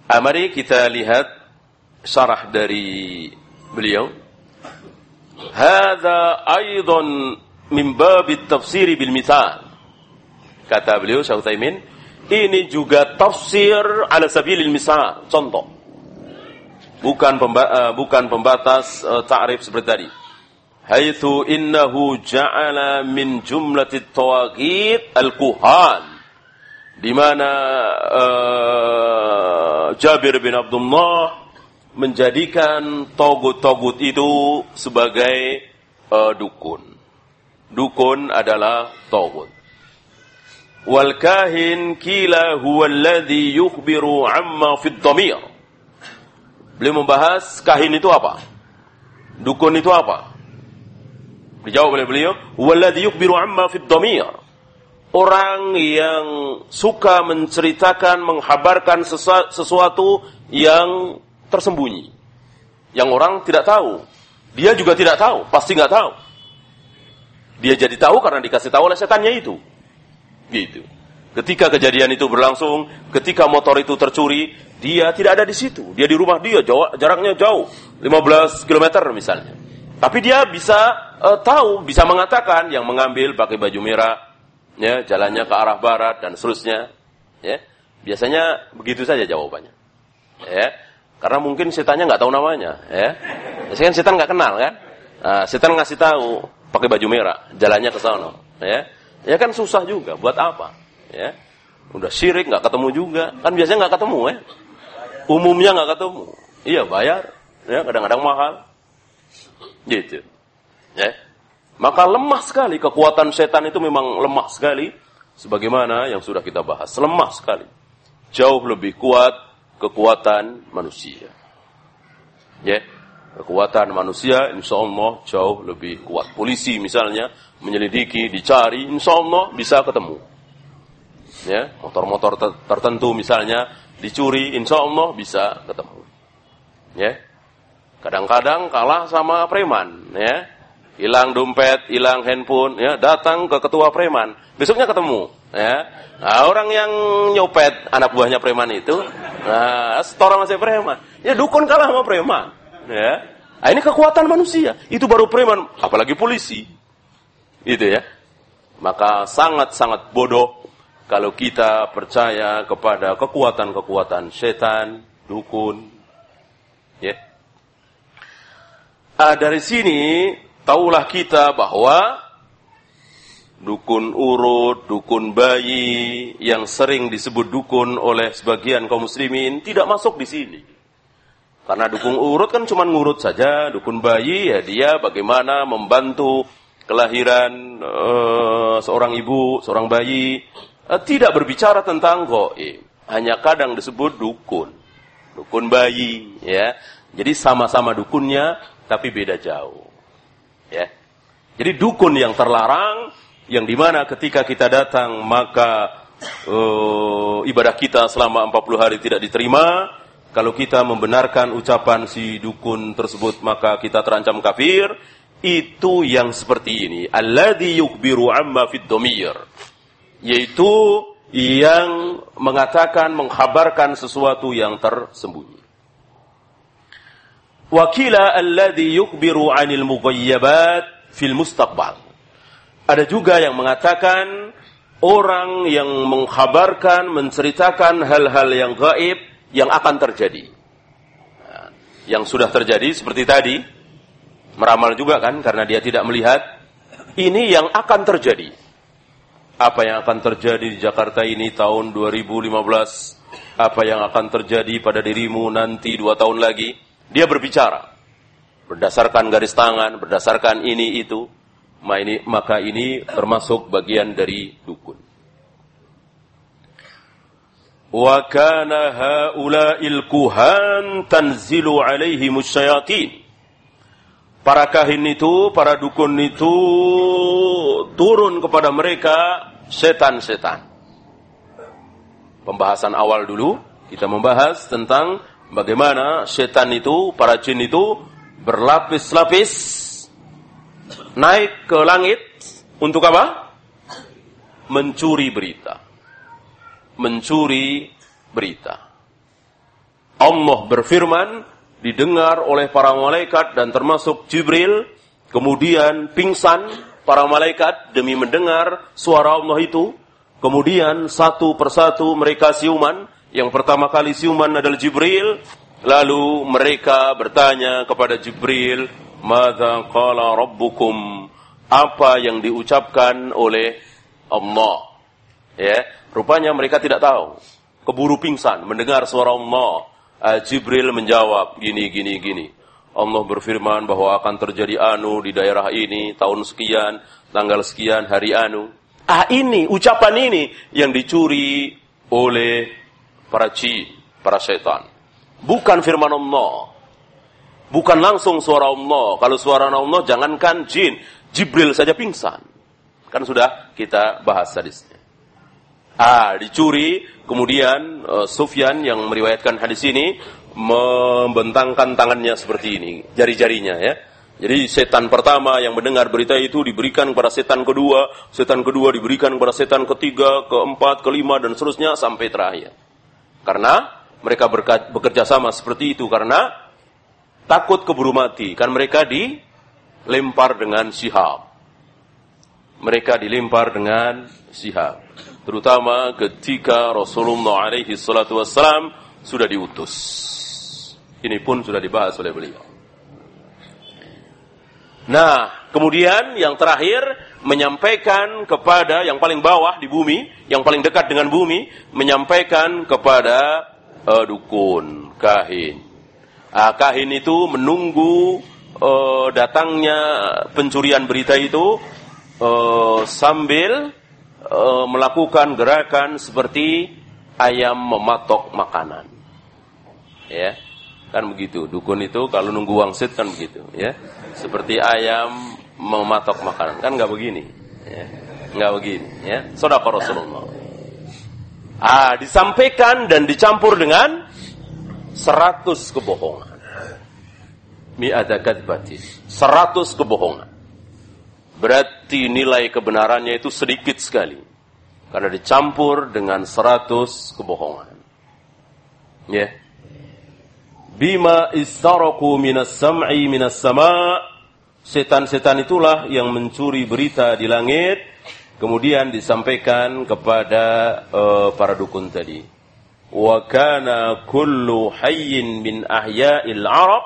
[SPEAKER 1] Yeah. mari kita lihat syarah dari beliau. Hada aydan min babit tafsiri bil mithal. Kata beliau Syekh Utsaimin, ini juga tafsir ala sabilil misal, contoh bukan pemba uh, bukan pembatas uh, ta'rif seperti tadi. Haitsu innahu ja'ala min jumlatit tawaqit al-kuhan. Di mana uh, Jabir bin Abdullah menjadikan togut-togut itu sebagai uh, dukun. Dukun adalah togut. Wal kahin kila huwa alladhi yukhbiru amma fid dhamir Beliau membahas kahin itu apa? Dukun itu apa? Dijawab oleh beliau, "Walladhi yukhbiru amma fid dhamir." Orang yang suka menceritakan, menghabarkan sesuatu yang tersembunyi. Yang orang tidak tahu. Dia juga tidak tahu, pasti nggak tahu. Dia jadi tahu karena dikasih tahu oleh setannya itu. Gitu. Ketika kejadian itu berlangsung, ketika motor itu tercuri, dia tidak ada di situ. Dia di rumah dia, jauh, jaraknya jauh, 15 km misalnya. Tapi dia bisa uh, tahu, bisa mengatakan yang mengambil pakai baju merah, ya jalannya ke arah barat dan seterusnya. Ya, biasanya begitu saja jawabannya. Ya, karena mungkin setannya nggak tahu namanya. Ya, biasanya kan setan nggak kenal kan. Nah, setan ngasih tahu pakai baju merah, jalannya ke sana. Ya, ya kan susah juga. Buat apa? Ya, udah syirik nggak ketemu juga. Kan biasanya nggak ketemu ya. Umumnya nggak ketemu. Iya bayar. Ya kadang-kadang mahal. Gitu. Ya. Maka lemah sekali kekuatan setan itu memang lemah sekali sebagaimana yang sudah kita bahas. Lemah sekali. Jauh lebih kuat kekuatan manusia. Ya. Kekuatan manusia insya Allah jauh lebih kuat. Polisi misalnya menyelidiki, dicari, insya Allah bisa ketemu. Ya, motor-motor tertentu misalnya dicuri, insya Allah bisa ketemu. Ya, Kadang-kadang kalah sama preman, ya. Hilang dompet, hilang handphone, ya, datang ke ketua preman. Besoknya ketemu, ya. Nah, orang yang nyopet anak buahnya preman itu, nah, setor masih preman. Ya dukun kalah sama preman, ya. Nah, ini kekuatan manusia. Itu baru preman, apalagi polisi. Itu ya. Maka sangat-sangat bodoh kalau kita percaya kepada kekuatan-kekuatan setan, dukun, ya. Ah, dari sini taulah kita bahwa dukun urut, dukun bayi yang sering disebut dukun oleh sebagian kaum muslimin tidak masuk di sini. Karena dukun urut kan cuma ngurut saja, dukun bayi ya dia bagaimana membantu kelahiran uh, seorang ibu, seorang bayi, uh, tidak berbicara tentang goib, hanya kadang disebut dukun, dukun bayi, ya. Jadi sama-sama dukunnya, tapi beda jauh. Ya. Jadi dukun yang terlarang, yang di mana ketika kita datang maka uh, ibadah kita selama 40 hari tidak diterima. Kalau kita membenarkan ucapan si dukun tersebut maka kita terancam kafir. Itu yang seperti ini. Alladhi yukbiru amma fid domir. Yaitu yang mengatakan, menghabarkan sesuatu yang tersembunyi. Wakila alladhi yukbiru anil mughayyabat fil mustaqbal. Ada juga yang mengatakan orang yang mengkhabarkan, menceritakan hal-hal yang gaib yang akan terjadi. Nah, yang sudah terjadi seperti tadi, meramal juga kan karena dia tidak melihat. Ini yang akan terjadi. Apa yang akan terjadi di Jakarta ini tahun 2015? Apa yang akan terjadi pada dirimu nanti dua tahun lagi? Dia berbicara berdasarkan garis tangan, berdasarkan ini itu, maka ini termasuk bagian dari dukun. Wa kana haula'il kuhan tanzilu alaihi musyayatin. Para kahin itu, para dukun itu turun kepada mereka setan-setan. Pembahasan awal dulu kita membahas tentang Bagaimana setan itu, para jin itu berlapis-lapis naik ke langit untuk apa? Mencuri berita. Mencuri berita. Allah berfirman didengar oleh para malaikat dan termasuk Jibril, kemudian pingsan para malaikat demi mendengar suara Allah itu, kemudian satu persatu mereka siuman, yang pertama kali siuman adalah Jibril. Lalu mereka bertanya kepada Jibril, "Madza qala rabbukum?" Apa yang diucapkan oleh Allah? Ya, rupanya mereka tidak tahu. Keburu pingsan mendengar suara Allah. Uh, Jibril menjawab gini gini gini. Allah berfirman bahwa akan terjadi anu di daerah ini tahun sekian, tanggal sekian, hari anu. Ah ini ucapan ini yang dicuri oleh para jin, para setan. Bukan firman Allah. Bukan langsung suara Allah. Kalau suara Allah jangankan jin, Jibril saja pingsan. Kan sudah kita bahas hadisnya. Ah, dicuri, kemudian uh, Sufyan yang meriwayatkan hadis ini membentangkan tangannya seperti ini, jari-jarinya ya. Jadi setan pertama yang mendengar berita itu diberikan kepada setan kedua, setan kedua diberikan kepada setan ketiga, keempat, kelima, dan seterusnya sampai terakhir. Karena mereka bekerja sama seperti itu karena takut keburu mati. Kan mereka dilempar dengan sihab. Mereka dilempar dengan sihab. Terutama ketika Rasulullah alaihi salatu wassalam sudah diutus. Ini pun sudah dibahas oleh beliau. Nah, kemudian yang terakhir menyampaikan kepada yang paling bawah di bumi, yang paling dekat dengan bumi, menyampaikan kepada uh, dukun, kahin. Uh, kahin itu menunggu uh, datangnya pencurian berita itu uh, sambil uh, melakukan gerakan seperti ayam mematok makanan. Ya kan begitu. Dukun itu kalau nunggu wangsit kan begitu ya. Seperti ayam mematok makanan. Kan nggak begini ya. Nggak begini ya. Saudara Rasulullah. Ah disampaikan dan dicampur dengan seratus kebohongan. Mi'ata kadbatin. Seratus kebohongan berarti nilai kebenarannya itu sedikit sekali. Karena dicampur dengan seratus kebohongan. Ya. Yeah bima istaraku minas sam'i minas sama. Setan-setan itulah yang mencuri berita di langit. Kemudian disampaikan kepada uh, para dukun tadi. Wa kana kullu hayyin min ahya'il arab.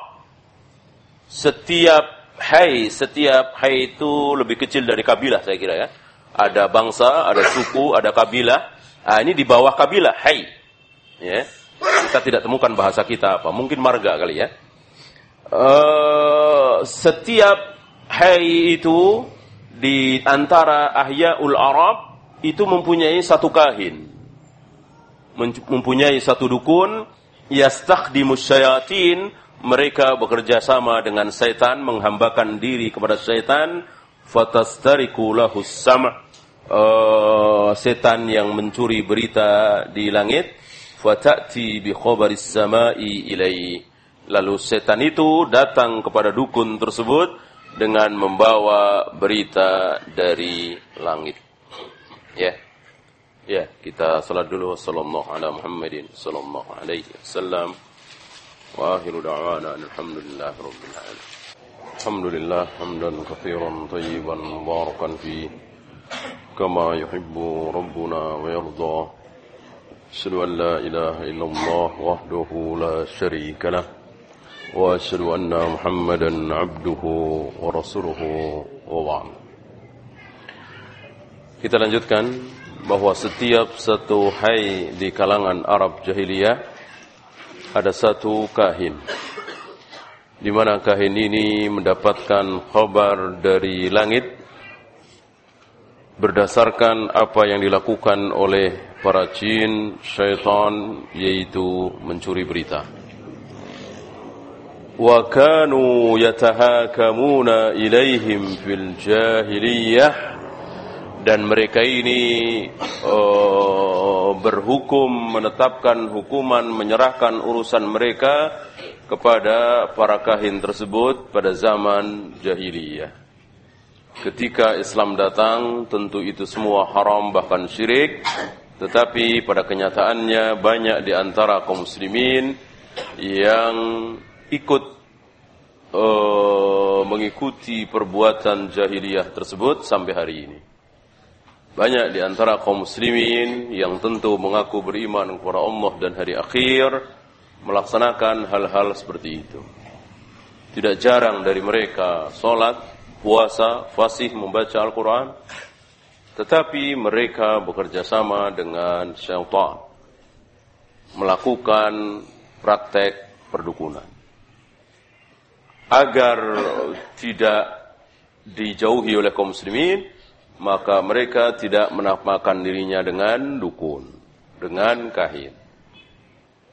[SPEAKER 1] Setiap hay setiap hay itu lebih kecil dari kabilah saya kira ya ada bangsa ada suku ada kabilah ah, ini di bawah kabilah hay ya kita tidak temukan bahasa kita apa. Mungkin marga kali ya. Uh, setiap hari itu di antara ahyaul Arab itu mempunyai satu kahin. Mempunyai satu dukun. Yastakhdimus syayatin. Mereka bekerja sama dengan setan. Menghambakan diri kepada setan. Fatastariku lahus sama' uh, setan yang mencuri berita di langit. Fatati bi khabaris samai ilai. Lalu setan itu datang kepada dukun tersebut dengan membawa berita dari langit. Ya. Ya kita salat dulu. Sallallahu alaihi wasallam وآخر دعوانا أن الحمد لله رب العالمين. الحمد لله حمدا كثيرا طيبا مباركا فيه. كما يحب ربنا ويرضى. أشهد أن لا إله إلا الله وحده لا شريك له. وأشهد أن محمدا عبده ورسوله وبعد. Kita lanjutkan bahwa setiap satu hai di kalangan Arab jahiliyah ada satu kahin di mana kahin ini mendapatkan khabar dari langit berdasarkan apa yang dilakukan oleh para jin, syaitan yaitu mencuri berita. Wa kanu yatahakamuna ilaihim fil jahiliyah dan mereka ini uh, berhukum menetapkan hukuman menyerahkan urusan mereka kepada para kahin tersebut pada zaman jahiliyah. Ketika Islam datang tentu itu semua haram bahkan syirik tetapi pada kenyataannya banyak di antara kaum muslimin yang ikut uh, mengikuti perbuatan jahiliyah tersebut sampai hari ini. Banyak di antara kaum muslimin yang tentu mengaku beriman kepada Allah dan hari akhir melaksanakan hal-hal seperti itu. Tidak jarang dari mereka solat, puasa, fasih membaca Al-Quran, tetapi mereka bekerja sama dengan syaitan melakukan praktek perdukunan. Agar tidak dijauhi oleh kaum muslimin, maka mereka tidak menamakan dirinya dengan dukun, dengan kahin.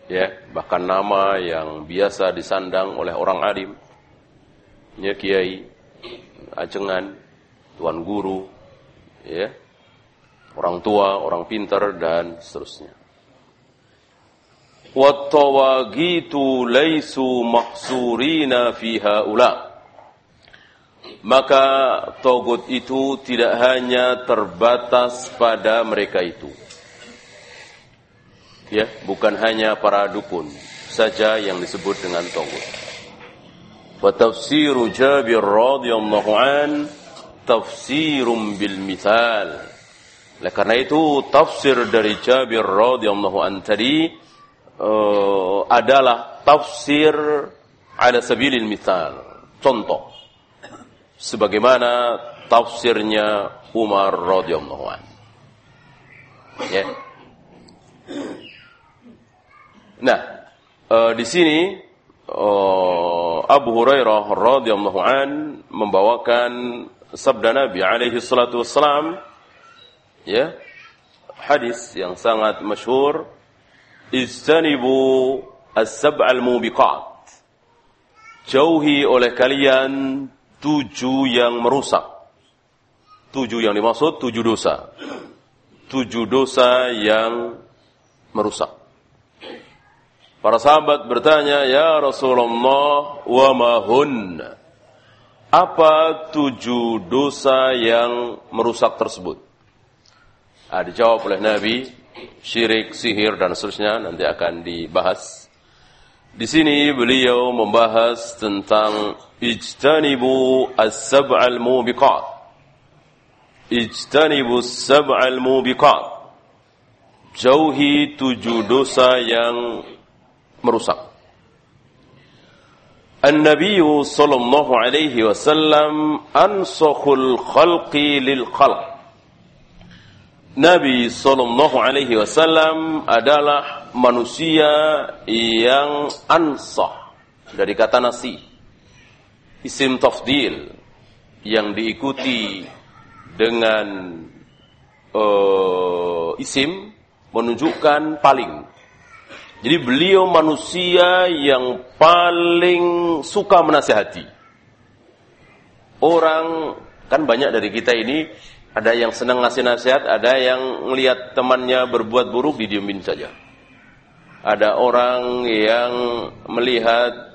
[SPEAKER 1] Ya, bahkan nama yang biasa disandang oleh orang alim, ya kiai, ajengan, tuan guru, ya orang tua, orang pintar dan seterusnya. Wattawagitu laisu mahsurina fi haula. Maka togut itu tidak hanya terbatas pada mereka itu. Ya, bukan hanya para dukun saja yang disebut dengan togut. Wa tafsiru Jabir radhiyallahu an tafsirum bil mithal. Oleh karena itu tafsir dari Jabir radhiyallahu an tadi uh, adalah tafsir ala sabilil mithal, contoh. Sebagaimana tafsirnya Umar radhiyallahu an. Ya. Nah, uh, di sini uh, Abu Hurairah radhiyallahu an membawakan sabda Nabi alaihi salatu wassalam ya hadis yang sangat masyhur istanibu as-sab'al mubiqat jauhi oleh kalian tujuh yang merusak tujuh yang dimaksud tujuh dosa tujuh dosa yang merusak Para sahabat bertanya, Ya Rasulullah, wa. Apa tujuh dosa yang merusak tersebut? Ah, dijawab oleh Nabi, syirik, sihir, dan seterusnya nanti akan dibahas. Di sini beliau membahas tentang ijtanibu as-sab'al mubiqat. Ijtanibu as-sab'al mubiqat. Jauhi tujuh dosa yang merusak. An-Nabi sallallahu alaihi wasallam ansakhul khalqi lil khalq. Nabi Sallallahu Alaihi Wasallam adalah manusia yang ansah dari kata nasi, isim tafdil yang diikuti dengan uh, isim menunjukkan paling. Jadi beliau manusia yang paling suka menasihati. Orang kan banyak dari kita ini ada yang senang ngasih nasihat, ada yang melihat temannya berbuat buruk didiemin saja. Ada orang yang melihat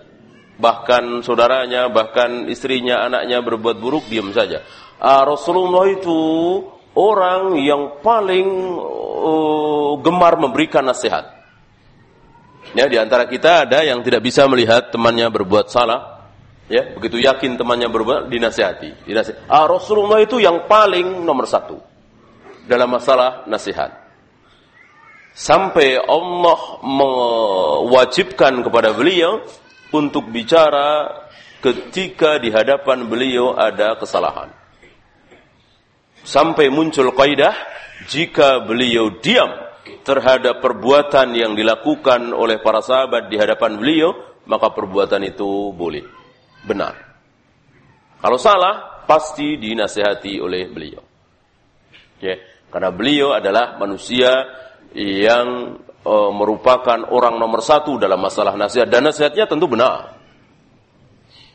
[SPEAKER 1] bahkan saudaranya, bahkan istrinya, anaknya berbuat buruk diam saja. Ah, Rasulullah itu orang yang paling uh, gemar memberikan nasihat. Ya, di antara kita ada yang tidak bisa melihat temannya berbuat salah, Ya, begitu yakin temannya berbuat dinasihati. dinasihati. Ah, Rasulullah itu yang paling nomor satu dalam masalah nasihat. Sampai Allah mewajibkan kepada beliau untuk bicara ketika di hadapan beliau ada kesalahan. Sampai muncul kaidah jika beliau diam terhadap perbuatan yang dilakukan oleh para sahabat di hadapan beliau, maka perbuatan itu boleh benar. Kalau salah, pasti dinasehati oleh beliau. Ya, karena beliau adalah manusia yang e, merupakan orang nomor satu dalam masalah nasihat dan nasihatnya tentu benar.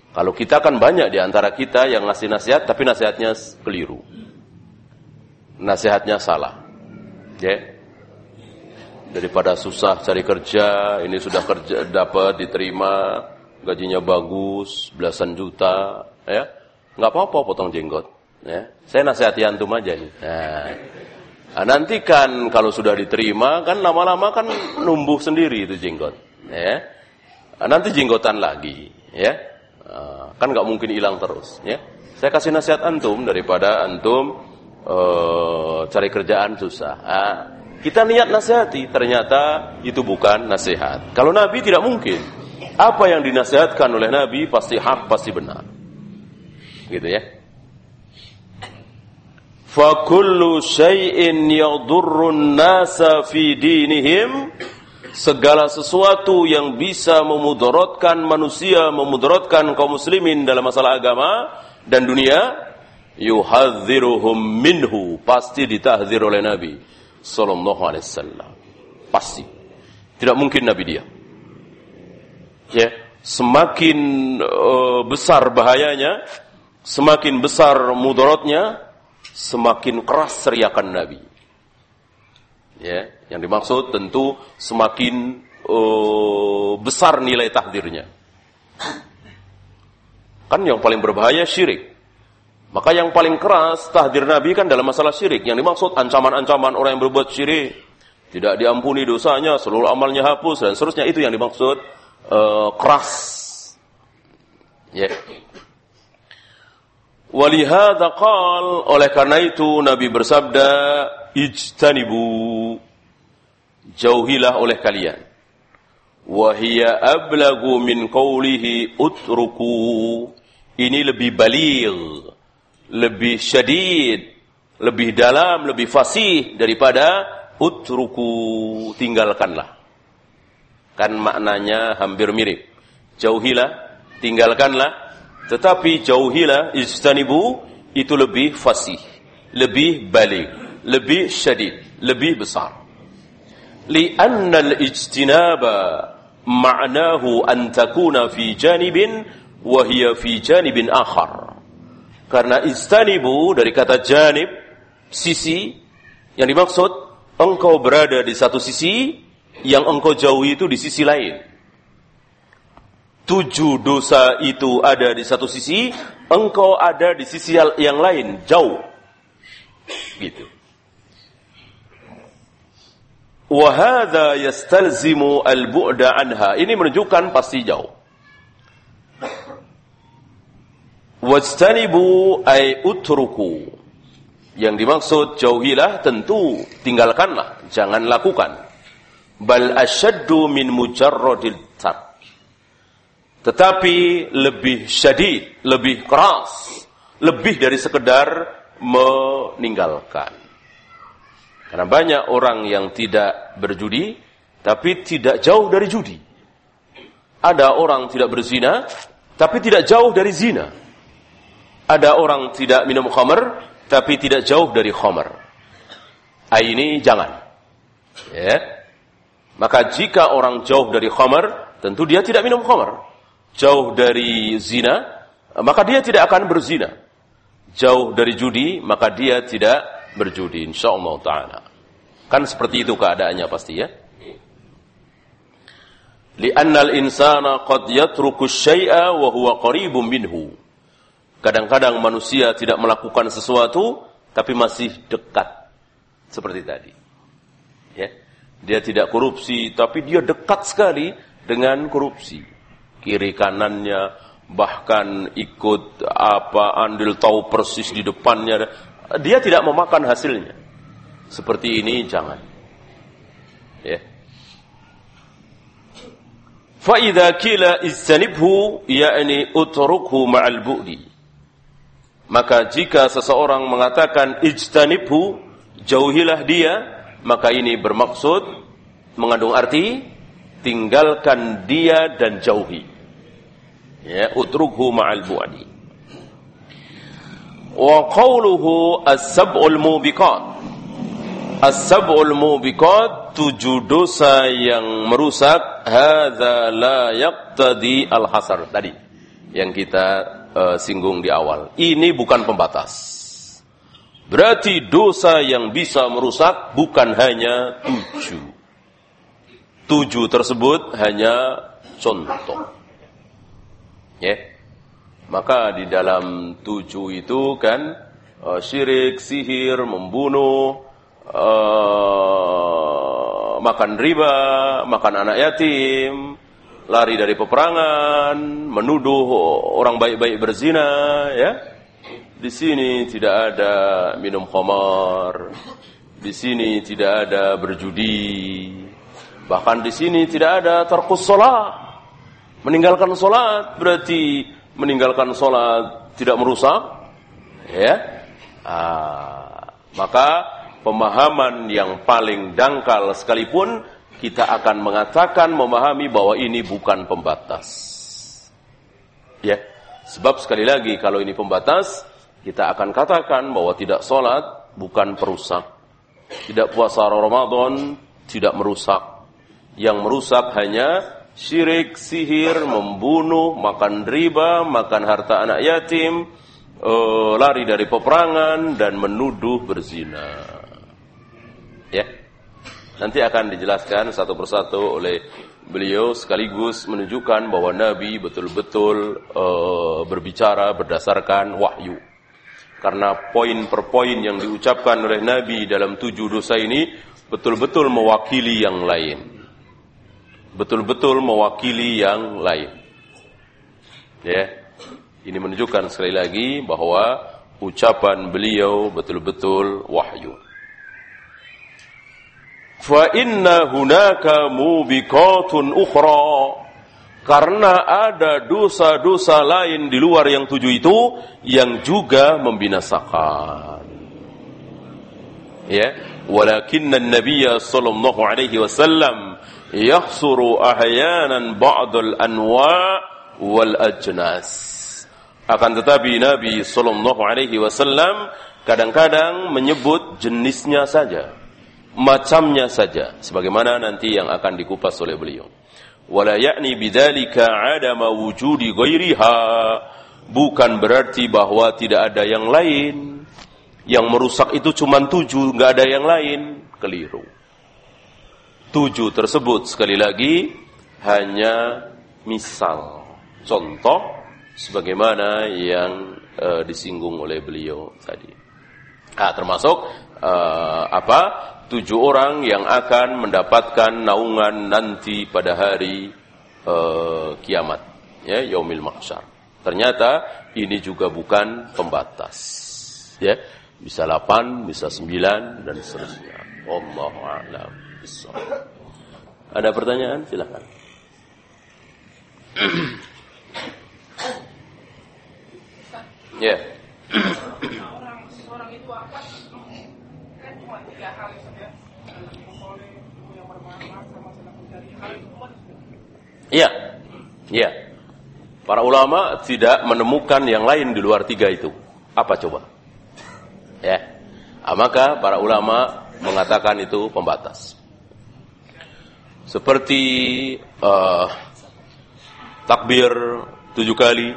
[SPEAKER 1] Kalau kita kan banyak di antara kita yang ngasih nasihat tapi nasihatnya keliru. Nasihatnya salah. Ya. Daripada susah cari kerja, ini sudah kerja dapat diterima, gajinya bagus, belasan juta, ya, nggak apa-apa potong jenggot. Ya. Saya nasihati antum aja nih. Nah, nah, nanti kan kalau sudah diterima kan lama-lama kan numbuh sendiri itu jenggot. Ya. Nah, nanti jenggotan lagi, ya. Nah, kan nggak mungkin hilang terus, ya. Saya kasih nasihat antum daripada antum uh, cari kerjaan susah. Nah, kita niat nasihati, ternyata itu bukan nasihat. Kalau Nabi tidak mungkin. Apa yang dinasihatkan oleh Nabi pasti hak, pasti benar. Gitu ya. Fakullu syai'in yadurrun nasa fi dinihim segala sesuatu yang bisa memudaratkan manusia, memudaratkan kaum muslimin dalam masalah agama dan dunia, yuhadziruhum minhu, pasti ditahzir oleh Nabi sallallahu alaihi wasallam. Pasti. Tidak mungkin Nabi dia ya semakin uh, besar bahayanya, semakin besar mudaratnya, semakin keras seriakan Nabi. Ya, yang dimaksud tentu semakin uh, besar nilai takdirnya. Kan yang paling berbahaya syirik. Maka yang paling keras tahdir Nabi kan dalam masalah syirik. Yang dimaksud ancaman-ancaman orang yang berbuat syirik. Tidak diampuni dosanya, seluruh amalnya hapus, dan seterusnya. Itu yang dimaksud uh, keras. Ya. Yeah. Walihada qal, oleh karena itu Nabi bersabda, ijtanibu, jauhilah oleh kalian. Wahia ablagu min qawlihi utruku. Ini lebih baligh, lebih syadid, lebih dalam, lebih fasih daripada utruku, tinggalkanlah. Kan maknanya hampir mirip. Jauhilah, tinggalkanlah, tetapi jauhilah istanibu itu lebih fasih, lebih balik, lebih syadid, lebih besar. Al-ijtinaba ma'nahu an takuna fi janibin wa hiya fi janibin akhar. Karena istanibu dari kata janib, sisi, yang dimaksud engkau berada di satu sisi, yang engkau jauhi itu di sisi lain tujuh dosa itu ada di satu sisi, engkau ada di sisi yang lain, jauh. Gitu. Wahada yastalzimu al-bu'da anha. Ini menunjukkan pasti jauh. Wajtanibu ay utruku. Yang dimaksud jauhilah tentu tinggalkanlah, jangan lakukan. Bal asyaddu min mujarradil tetapi lebih syadid, lebih keras, lebih dari sekedar meninggalkan. Karena banyak orang yang tidak berjudi, tapi tidak jauh dari judi. Ada orang tidak berzina, tapi tidak jauh dari zina. Ada orang tidak minum khamar, tapi tidak jauh dari khamar. Ah, ini jangan. Ya. Maka jika orang jauh dari khamar, tentu dia tidak minum khamar jauh dari zina, maka dia tidak akan berzina. Jauh dari judi, maka dia tidak berjudi insyaallah taala. Kan seperti itu keadaannya pasti ya. Li'anna al-insana qad yatruku syai'a wa huwa qaribun minhu. Kadang-kadang manusia tidak melakukan sesuatu tapi masih dekat seperti tadi. Ya. Dia tidak korupsi tapi dia dekat sekali dengan korupsi kiri kanannya, bahkan ikut apa andil tahu persis di depannya. Dia tidak memakan hasilnya. Seperti ini jangan. Ya. Fa'idha kila istanibhu ya'ni utrukhu ma'al bu'di. Maka jika seseorang mengatakan ijtanibhu, jauhilah dia, maka ini bermaksud mengandung arti tinggalkan dia dan jauhi. Ya, utrukhu ma'al bu'adi. Wa qawluhu as-sab'ul mubiqat. As-sab'ul mubiqat tujuh dosa yang merusak hadza la yaqtadi al-hasar tadi yang kita uh, singgung di awal. Ini bukan pembatas. Berarti dosa yang bisa merusak bukan hanya tujuh tujuh tersebut hanya contoh. Ya. Maka di dalam tujuh itu kan uh, syirik, sihir, membunuh, uh, makan riba, makan anak yatim, lari dari peperangan, menuduh orang baik-baik berzina, ya. Di sini tidak ada minum khamar, di sini tidak ada berjudi, Bahkan di sini tidak ada sholat. Meninggalkan sholat berarti meninggalkan sholat tidak merusak. Ya, ah, maka pemahaman yang paling dangkal sekalipun kita akan mengatakan memahami bahwa ini bukan pembatas. Ya, sebab sekali lagi kalau ini pembatas kita akan katakan bahwa tidak sholat bukan perusak. Tidak puasa Ramadan tidak merusak yang merusak hanya syirik, sihir, membunuh, makan riba, makan harta anak yatim, uh, lari dari peperangan dan menuduh berzina. Ya. Nanti akan dijelaskan satu persatu oleh beliau sekaligus menunjukkan bahwa Nabi betul-betul uh, berbicara berdasarkan wahyu. Karena poin per poin yang diucapkan oleh Nabi dalam tujuh dosa ini betul-betul mewakili yang lain. Betul-betul mewakili yang lain. Ya. Ini menunjukkan sekali lagi bahwa ucapan beliau betul-betul wahyu. Fa inna hunaka mubiqatun ukhra karena ada dosa-dosa lain di luar yang tujuh itu yang juga membinasakan. Ya, walakinna an-nabiy sallallahu alaihi wasallam yahsuru ahyanan ba'd al-anwa' wal ajnas. Akan tetapi Nabi sallallahu alaihi wasallam kadang-kadang menyebut jenisnya saja, macamnya saja sebagaimana nanti yang akan dikupas oleh beliau. Wala yakni bidzalika adama wujudi ghairiha. Bukan berarti bahwa tidak ada yang lain yang merusak itu cuma tujuh nggak ada yang lain. Keliru. Tujuh tersebut sekali lagi hanya misal. Contoh sebagaimana yang uh, disinggung oleh beliau tadi. Ah termasuk uh, apa? Tujuh orang yang akan mendapatkan naungan nanti pada hari uh, kiamat, ya, yaumil mahsyar. Ternyata ini juga bukan pembatas. Ya, bisa 8, bisa 9 dan seterusnya. Allah a'lam Ada pertanyaan? Silakan. ya. Yeah. Iya. Iya. Para ulama tidak menemukan yang lain di luar tiga itu. Apa coba? Ya. Nah, maka para ulama mengatakan itu pembatas. Seperti uh, takbir tujuh kali,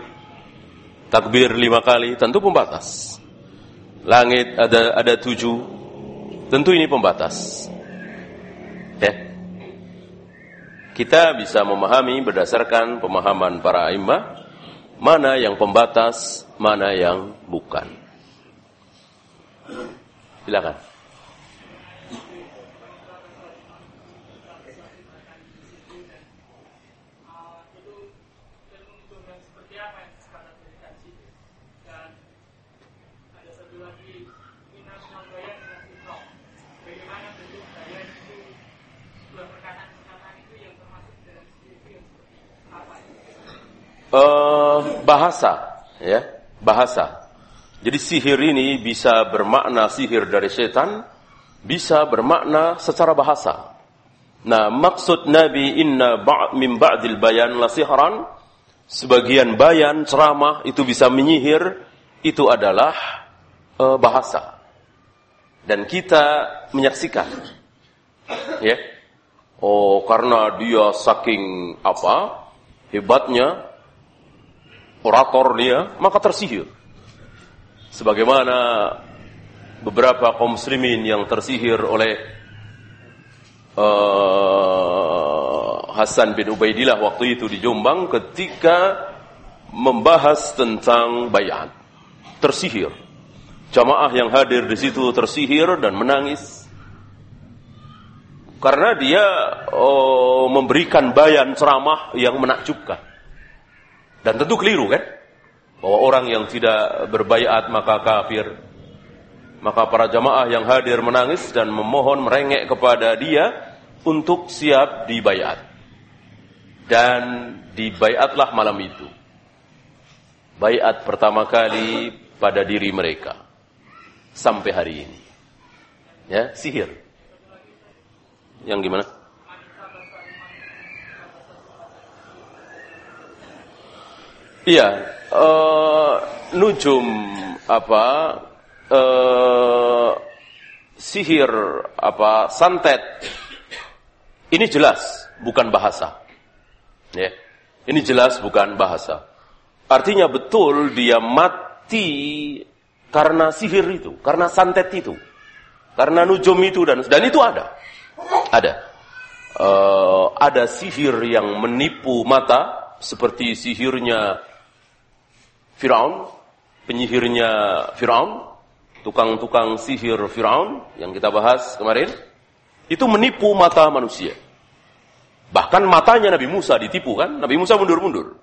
[SPEAKER 1] takbir lima kali, tentu pembatas. Langit ada ada tujuh, tentu ini pembatas. Ya. Kita bisa memahami berdasarkan pemahaman para imam mana yang pembatas, mana yang bukan. Silakan. uh, bahasa, ya, bahasa. Jadi sihir ini bisa bermakna sihir dari setan, bisa bermakna secara bahasa. Nah, maksud Nabi inna ba' min ba'dil bayan la sihran, sebagian bayan ceramah itu bisa menyihir, itu adalah uh, bahasa. Dan kita menyaksikan. Ya. Oh, karena dia saking apa? Hebatnya orator dia, maka tersihir. Sebagaimana beberapa kaum muslimin yang tersihir oleh uh, Hasan bin Ubaidillah waktu itu di Jombang ketika membahas tentang bayat. Tersihir. Jamaah yang hadir di situ tersihir dan menangis. Karena dia oh, memberikan bayan ceramah yang menakjubkan. Dan tentu keliru kan? Bahwa orang yang tidak berbayat maka kafir. Maka para jamaah yang hadir menangis dan memohon merengek kepada dia untuk siap dibayat. Dan dibayatlah malam itu. Bayat pertama kali pada diri mereka. Sampai hari ini. Ya, sihir. Yang gimana? Iya, uh, nujum apa uh, sihir apa santet ini jelas bukan bahasa. Ya. Ini jelas bukan bahasa. Artinya betul dia mati karena sihir itu, karena santet itu. Karena nujum itu dan dan itu ada. Ada. Uh, ada sihir yang menipu mata seperti sihirnya Firaun penyihirnya Firaun, tukang-tukang sihir Firaun yang kita bahas kemarin, itu menipu mata manusia. Bahkan matanya Nabi Musa ditipu kan? Nabi Musa mundur-mundur.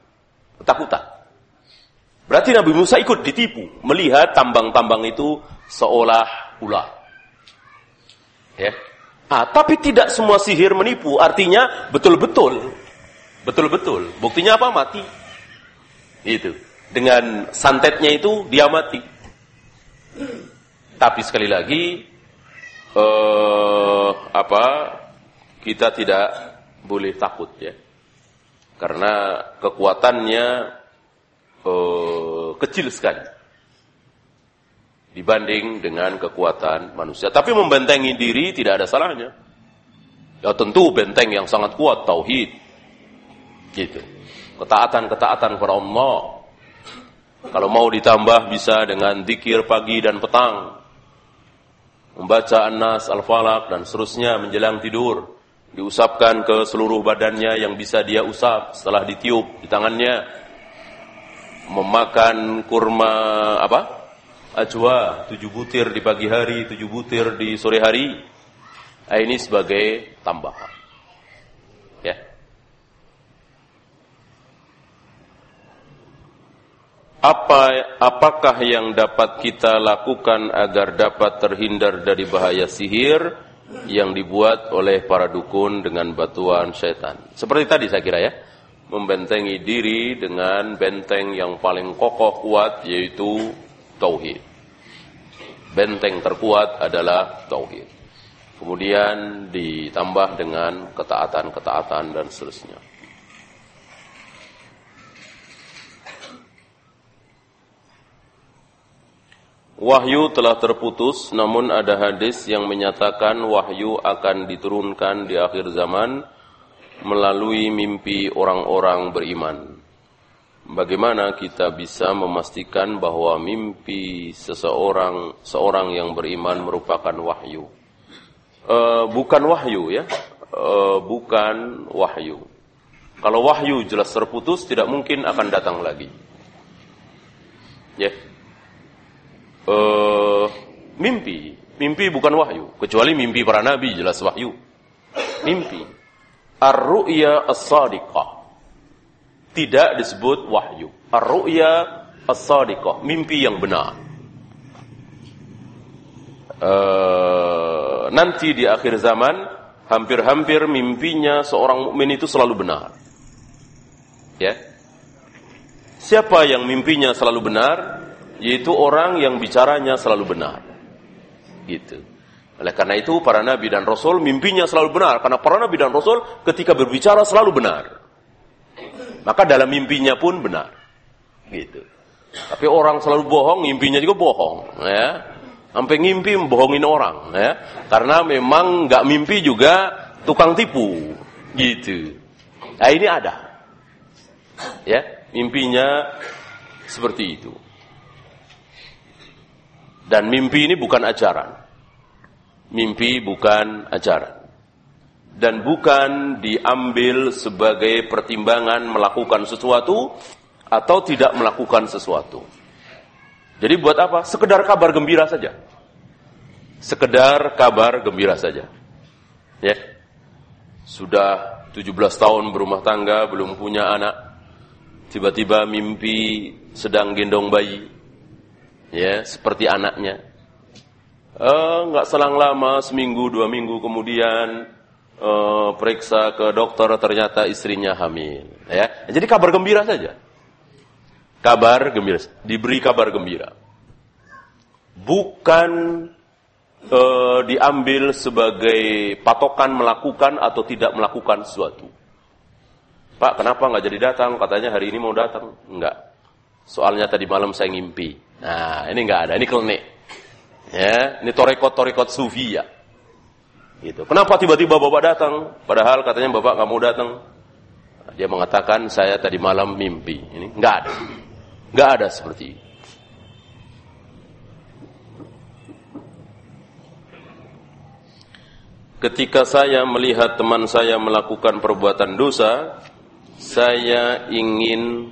[SPEAKER 1] Ketakutan. Berarti Nabi Musa ikut ditipu. Melihat tambang-tambang itu seolah ular. Ya. Ah, tapi tidak semua sihir menipu. Artinya betul-betul. Betul-betul. Buktinya apa? Mati. Itu. Dengan santetnya itu dia mati. Tapi sekali lagi eh, apa kita tidak boleh takut ya. Karena kekuatannya uh, kecil sekali dibanding dengan kekuatan manusia. Tapi membentengi diri tidak ada salahnya. Ya tentu benteng yang sangat kuat tauhid. Gitu. Ketaatan-ketaatan kepada Allah. Kalau mau ditambah bisa dengan zikir pagi dan petang. Membaca An-Nas, Al-Falaq dan seterusnya menjelang tidur. Diusapkan ke seluruh badannya yang bisa dia usap setelah ditiup di tangannya. Memakan kurma apa? Ajwa tujuh butir di pagi hari tujuh butir di sore hari. Nah, ini sebagai tambahan ya apa apakah yang dapat kita lakukan agar dapat terhindar dari bahaya sihir yang dibuat oleh para dukun dengan batuan setan. Seperti tadi saya kira ya, membentengi diri dengan benteng yang paling kokoh kuat yaitu tauhid. Benteng terkuat adalah tauhid. Kemudian ditambah dengan ketaatan-ketaatan dan seterusnya. Wahyu telah terputus, namun ada hadis yang menyatakan wahyu akan diturunkan di akhir zaman melalui mimpi orang-orang beriman. Bagaimana kita bisa memastikan bahwa mimpi seseorang seorang yang beriman merupakan wahyu? E, bukan wahyu ya, e, bukan wahyu. Kalau wahyu jelas terputus, tidak mungkin akan datang lagi. Ya. Yeah uh, mimpi. Mimpi bukan wahyu. Kecuali mimpi para nabi jelas wahyu. Mimpi. Ar-ru'ya as-sadiqah. Tidak disebut wahyu. Ar-ru'ya as-sadiqah. Mimpi yang benar. Uh, nanti di akhir zaman hampir-hampir mimpinya seorang mukmin itu selalu benar. Ya. Siapa yang mimpinya selalu benar? Yaitu orang yang bicaranya selalu benar. Gitu. Oleh karena itu para nabi dan rasul mimpinya selalu benar karena para nabi dan rasul ketika berbicara selalu benar. Maka dalam mimpinya pun benar. Gitu. Tapi orang selalu bohong, mimpinya juga bohong, ya. Sampai ngimpi membohongin orang, ya. Karena memang nggak mimpi juga tukang tipu, gitu. Nah ini ada, ya. Mimpinya seperti itu. Dan mimpi ini bukan ajaran. Mimpi bukan ajaran. Dan bukan diambil sebagai pertimbangan melakukan sesuatu atau tidak melakukan sesuatu. Jadi buat apa? Sekedar kabar gembira saja. Sekedar kabar gembira saja. Ya. Sudah 17 tahun berumah tangga, belum punya anak. Tiba-tiba mimpi sedang gendong bayi ya seperti anaknya. Enggak uh, selang lama, seminggu dua minggu kemudian uh, periksa ke dokter ternyata istrinya hamil. Ya, jadi kabar gembira saja. Kabar gembira, diberi kabar gembira. Bukan uh, diambil sebagai patokan melakukan atau tidak melakukan sesuatu. Pak, kenapa nggak jadi datang? Katanya hari ini mau datang. Enggak. Soalnya tadi malam saya ngimpi. Nah, ini enggak ada, ini klenik. Ya, ini torekot-torekot sufi ya. Gitu. Kenapa tiba-tiba Bapak datang? Padahal katanya Bapak nggak mau datang. Dia mengatakan saya tadi malam mimpi. Ini enggak ada. Enggak ada seperti ini. Ketika saya melihat teman saya melakukan perbuatan dosa, saya ingin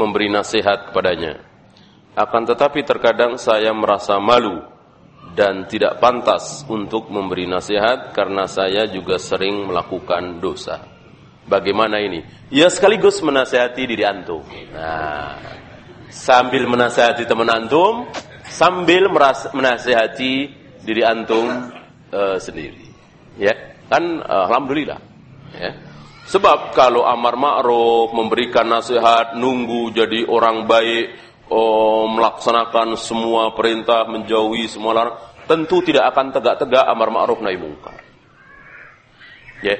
[SPEAKER 1] memberi nasihat kepadanya Akan tetapi terkadang saya merasa malu dan tidak pantas untuk memberi nasihat karena saya juga sering melakukan dosa. Bagaimana ini? Ya sekaligus menasihati diri antum. Nah, sambil menasihati teman antum, sambil menasihati diri antum uh, sendiri. Ya, kan uh, alhamdulillah. Ya. Sebab kalau amar ma'ruf, memberikan nasihat, nunggu jadi orang baik, oh, melaksanakan semua perintah, menjauhi semua larang, tentu tidak akan tegak-tegak amar ma'ruf nahi mungkar. Ya.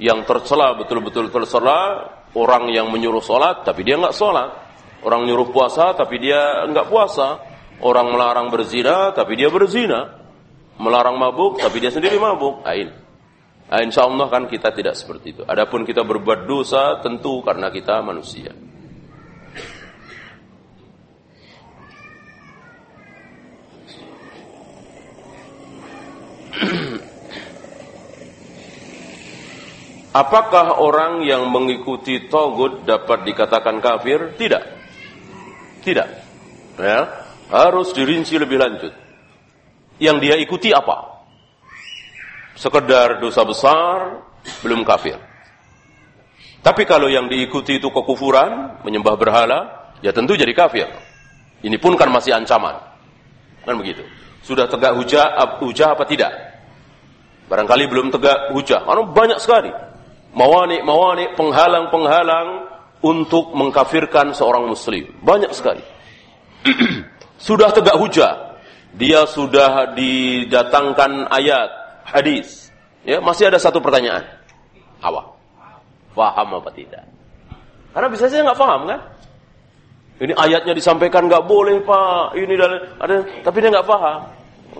[SPEAKER 1] Yang tercela betul-betul tercela orang yang menyuruh sholat tapi dia nggak sholat. Orang nyuruh puasa tapi dia nggak puasa. Orang melarang berzina tapi dia berzina. Melarang mabuk tapi dia sendiri mabuk. Ain. Nah, insya Allah kan kita tidak seperti itu. Adapun kita berbuat dosa tentu karena kita manusia. Apakah orang yang mengikuti togut dapat dikatakan kafir? Tidak. Tidak. Ya, harus dirinci lebih lanjut. Yang dia ikuti apa? Sekedar dosa besar, belum kafir. Tapi kalau yang diikuti itu kekufuran, menyembah berhala, ya tentu jadi kafir. Ini pun kan masih ancaman. Kan begitu. Sudah tegak hujah, hujah apa tidak? Barangkali belum tegak hujah. Karena banyak sekali mawani-mawani, penghalang-penghalang untuk mengkafirkan seorang muslim. Banyak sekali. sudah tegak hujah. Dia sudah didatangkan ayat, hadis. Ya, masih ada satu pertanyaan. Apa? Faham apa tidak? Karena bisa saja nggak paham kan? Ini ayatnya disampaikan nggak boleh pak. Ini dan ada, tapi dia nggak paham.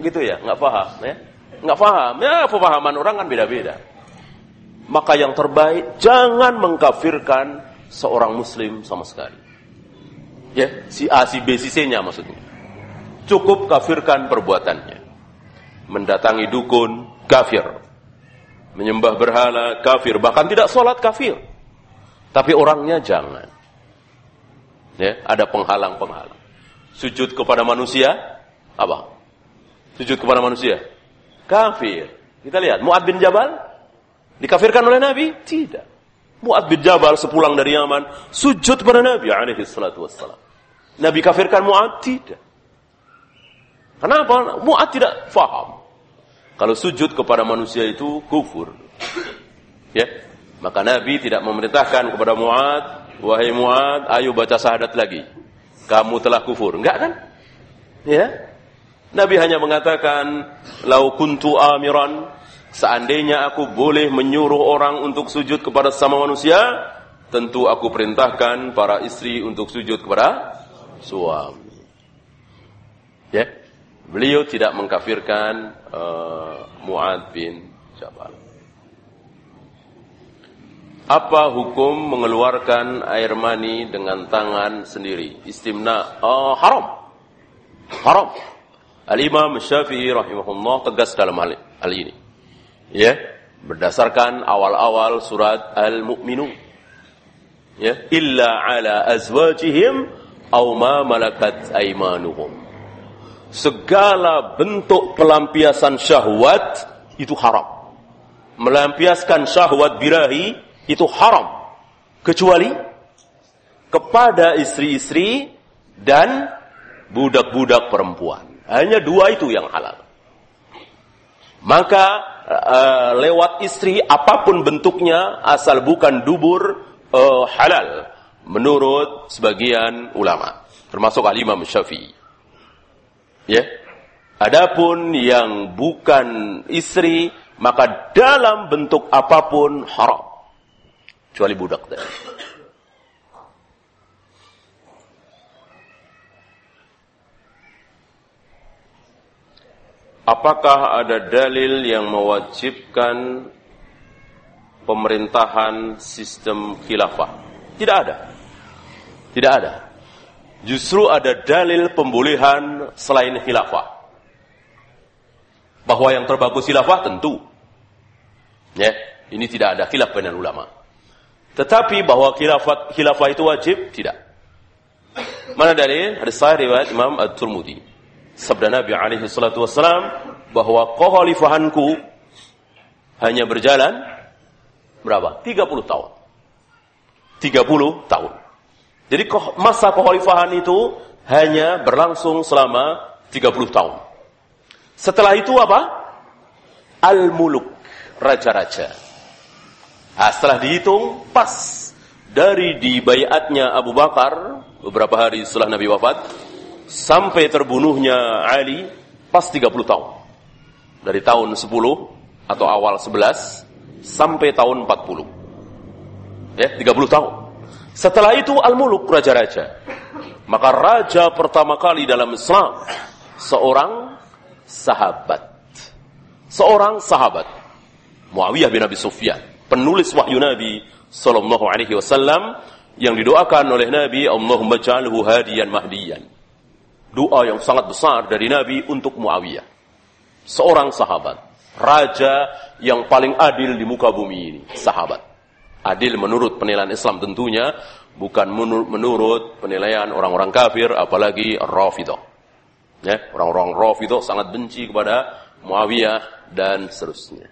[SPEAKER 1] Gitu ya, nggak paham. Ya, nggak paham. Ya, pemahaman orang kan beda-beda maka yang terbaik jangan mengkafirkan seorang muslim sama sekali. Ya, si A, si B, si C-nya maksudnya. Cukup kafirkan perbuatannya. Mendatangi dukun, kafir. Menyembah berhala, kafir. Bahkan tidak sholat, kafir. Tapi orangnya jangan. Ya, ada penghalang-penghalang. Sujud kepada manusia, apa? Sujud kepada manusia, kafir. Kita lihat, Mu'ad bin Jabal, Dikafirkan oleh Nabi? Tidak. Mu'ad bin Jabal sepulang dari Yaman, sujud kepada Nabi alaihi salatu wassalam. Nabi kafirkan Mu'ad? Tidak. Kenapa? Mu'ad tidak faham. Kalau sujud kepada manusia itu kufur. Ya. Maka Nabi tidak memerintahkan kepada Mu'ad, wahai Mu'ad, ayo baca syahadat lagi. Kamu telah kufur. Enggak kan? Ya. Nabi hanya mengatakan, "Lau kuntu amiran Seandainya aku boleh menyuruh orang untuk sujud kepada sama manusia, tentu aku perintahkan para istri untuk sujud kepada suami. Ya, beliau tidak mengkafirkan uh, Muad bin Jabal. Apa hukum mengeluarkan air mani dengan tangan sendiri? Istimna uh, haram. Haram. Al-Imam Syafi'i rahimahullah tegas dalam hal, hal ini ya berdasarkan awal-awal surat Al-Mu'minun. Ya illa ala azwajihim aw ma malakat aymanuhum. Segala bentuk pelampiasan syahwat itu haram. Melampiaskan syahwat birahi itu haram. Kecuali kepada istri-istri dan budak-budak perempuan. Hanya dua itu yang halal maka uh, lewat istri apa pun bentuknya asal bukan dubur uh, halal menurut sebagian ulama termasuk al-Imam Syafi'i. Ya. Adapun yang bukan istri maka dalam bentuk apa pun haram kecuali budak tadi. Apakah ada dalil yang mewajibkan pemerintahan sistem khilafah? Tidak ada. Tidak ada. Justru ada dalil pembolehan selain khilafah. Bahwa yang terbagus khilafah tentu. Ya, ini tidak ada khilaf dengan ulama. Tetapi bahwa khilafah, khilafah itu wajib, tidak. Mana dalil? Hadis sahih riwayat Imam At-Tirmidzi. Sabda Nabi alaihi salatu wassalam bahwa kekhalifahanku hanya berjalan berapa? 30 tahun. 30 tahun. Jadi masa kekhalifahan itu hanya berlangsung selama 30 tahun. Setelah itu apa? Al-Muluk, raja-raja. Nah, setelah dihitung pas dari dibayatnya Abu Bakar beberapa hari setelah Nabi wafat sampai terbunuhnya Ali pas 30 tahun. Dari tahun 10 atau awal 11 sampai tahun 40. Ya, 30 tahun. Setelah itu Al-Muluk raja-raja. Maka raja pertama kali dalam Islam seorang sahabat. Seorang sahabat. Muawiyah bin Abi Sufyan, penulis wahyu Nabi sallallahu alaihi wasallam yang didoakan oleh Nabi Allahumma ja'alhu hadiyan mahdiyan. Doa yang sangat besar dari Nabi untuk Muawiyah. Seorang sahabat, raja yang paling adil di muka bumi ini, sahabat. Adil menurut penilaian Islam tentunya, bukan menurut penilaian orang-orang kafir, apalagi Rafidah. Ya, orang-orang Rafidah sangat benci kepada Muawiyah dan seterusnya.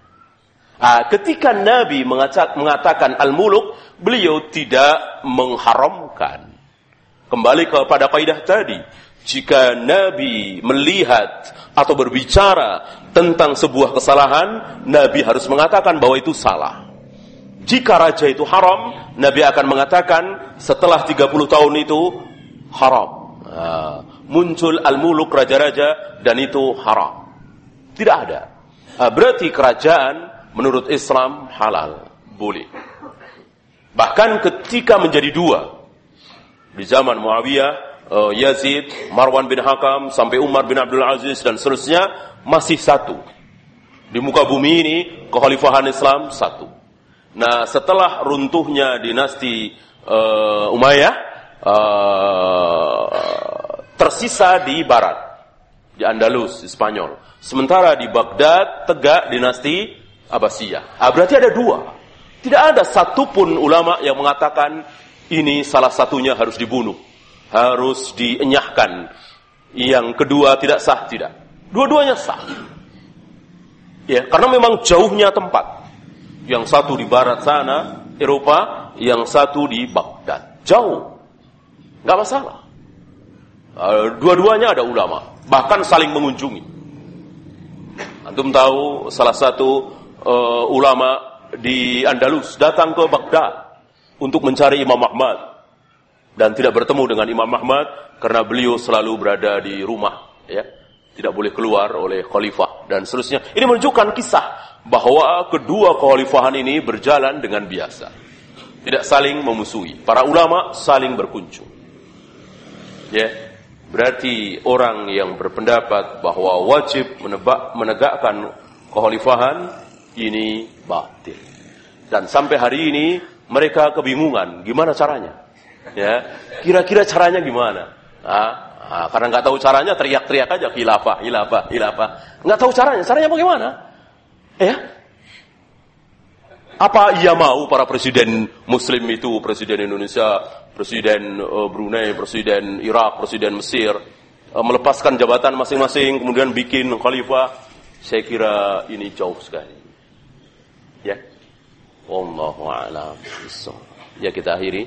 [SPEAKER 1] Ah, ketika Nabi mengatakan al-muluk, beliau tidak mengharamkan. Kembali kepada kaidah tadi, jika Nabi melihat atau berbicara tentang sebuah kesalahan, Nabi harus mengatakan bahwa itu salah. Jika raja itu haram, Nabi akan mengatakan setelah 30 tahun itu haram. Nah, muncul al-muluk raja-raja dan itu haram. Tidak ada. Nah, berarti kerajaan menurut Islam halal, boleh. Bahkan ketika menjadi dua di zaman Muawiyah, uh, Yazid, Marwan bin Hakam sampai Umar bin Abdul Aziz dan seterusnya masih satu. Di muka bumi ini kekhalifahan Islam satu. Nah, setelah runtuhnya dinasti uh, Umayyah uh, tersisa di barat, di Andalus, di Spanyol. Sementara di Baghdad tegak dinasti Abbasiyah. Ah, berarti ada dua. Tidak ada satupun ulama yang mengatakan ini salah satunya harus dibunuh, harus dienyahkan. Yang kedua tidak sah, tidak. Dua-duanya sah. Ya, karena memang jauhnya tempat. Yang satu di barat sana, Eropa, yang satu di Baghdad. Jauh. Nggak masalah. Eh, dua-duanya ada ulama, bahkan saling mengunjungi. Antum tahu salah satu uh, ulama di Andalus datang ke Baghdad untuk mencari Imam Ahmad dan tidak bertemu dengan Imam Ahmad karena beliau selalu berada di rumah, ya, tidak boleh keluar oleh khalifah dan seterusnya. Ini menunjukkan kisah bahwa kedua kekhalifahan ini berjalan dengan biasa, tidak saling memusuhi. Para ulama saling berkunjung. Ya, Berarti orang yang berpendapat bahwa wajib menebak, menegakkan kekhalifahan ini batil. Dan sampai hari ini mereka kebingungan gimana caranya. Ya, kira-kira caranya gimana? Nah, nah, karena nggak tahu caranya teriak-teriak aja khilafah, khilafah, khilafah. Nggak tahu caranya, caranya bagaimana? Ya, apa ia mau para presiden muslim itu, presiden Indonesia, presiden uh, Brunei, presiden Irak, presiden Mesir, uh, melepaskan jabatan masing-masing, kemudian bikin khalifah? Saya kira ini jauh sekali. Ya. Wallahu a'lam. Ya kita akhiri.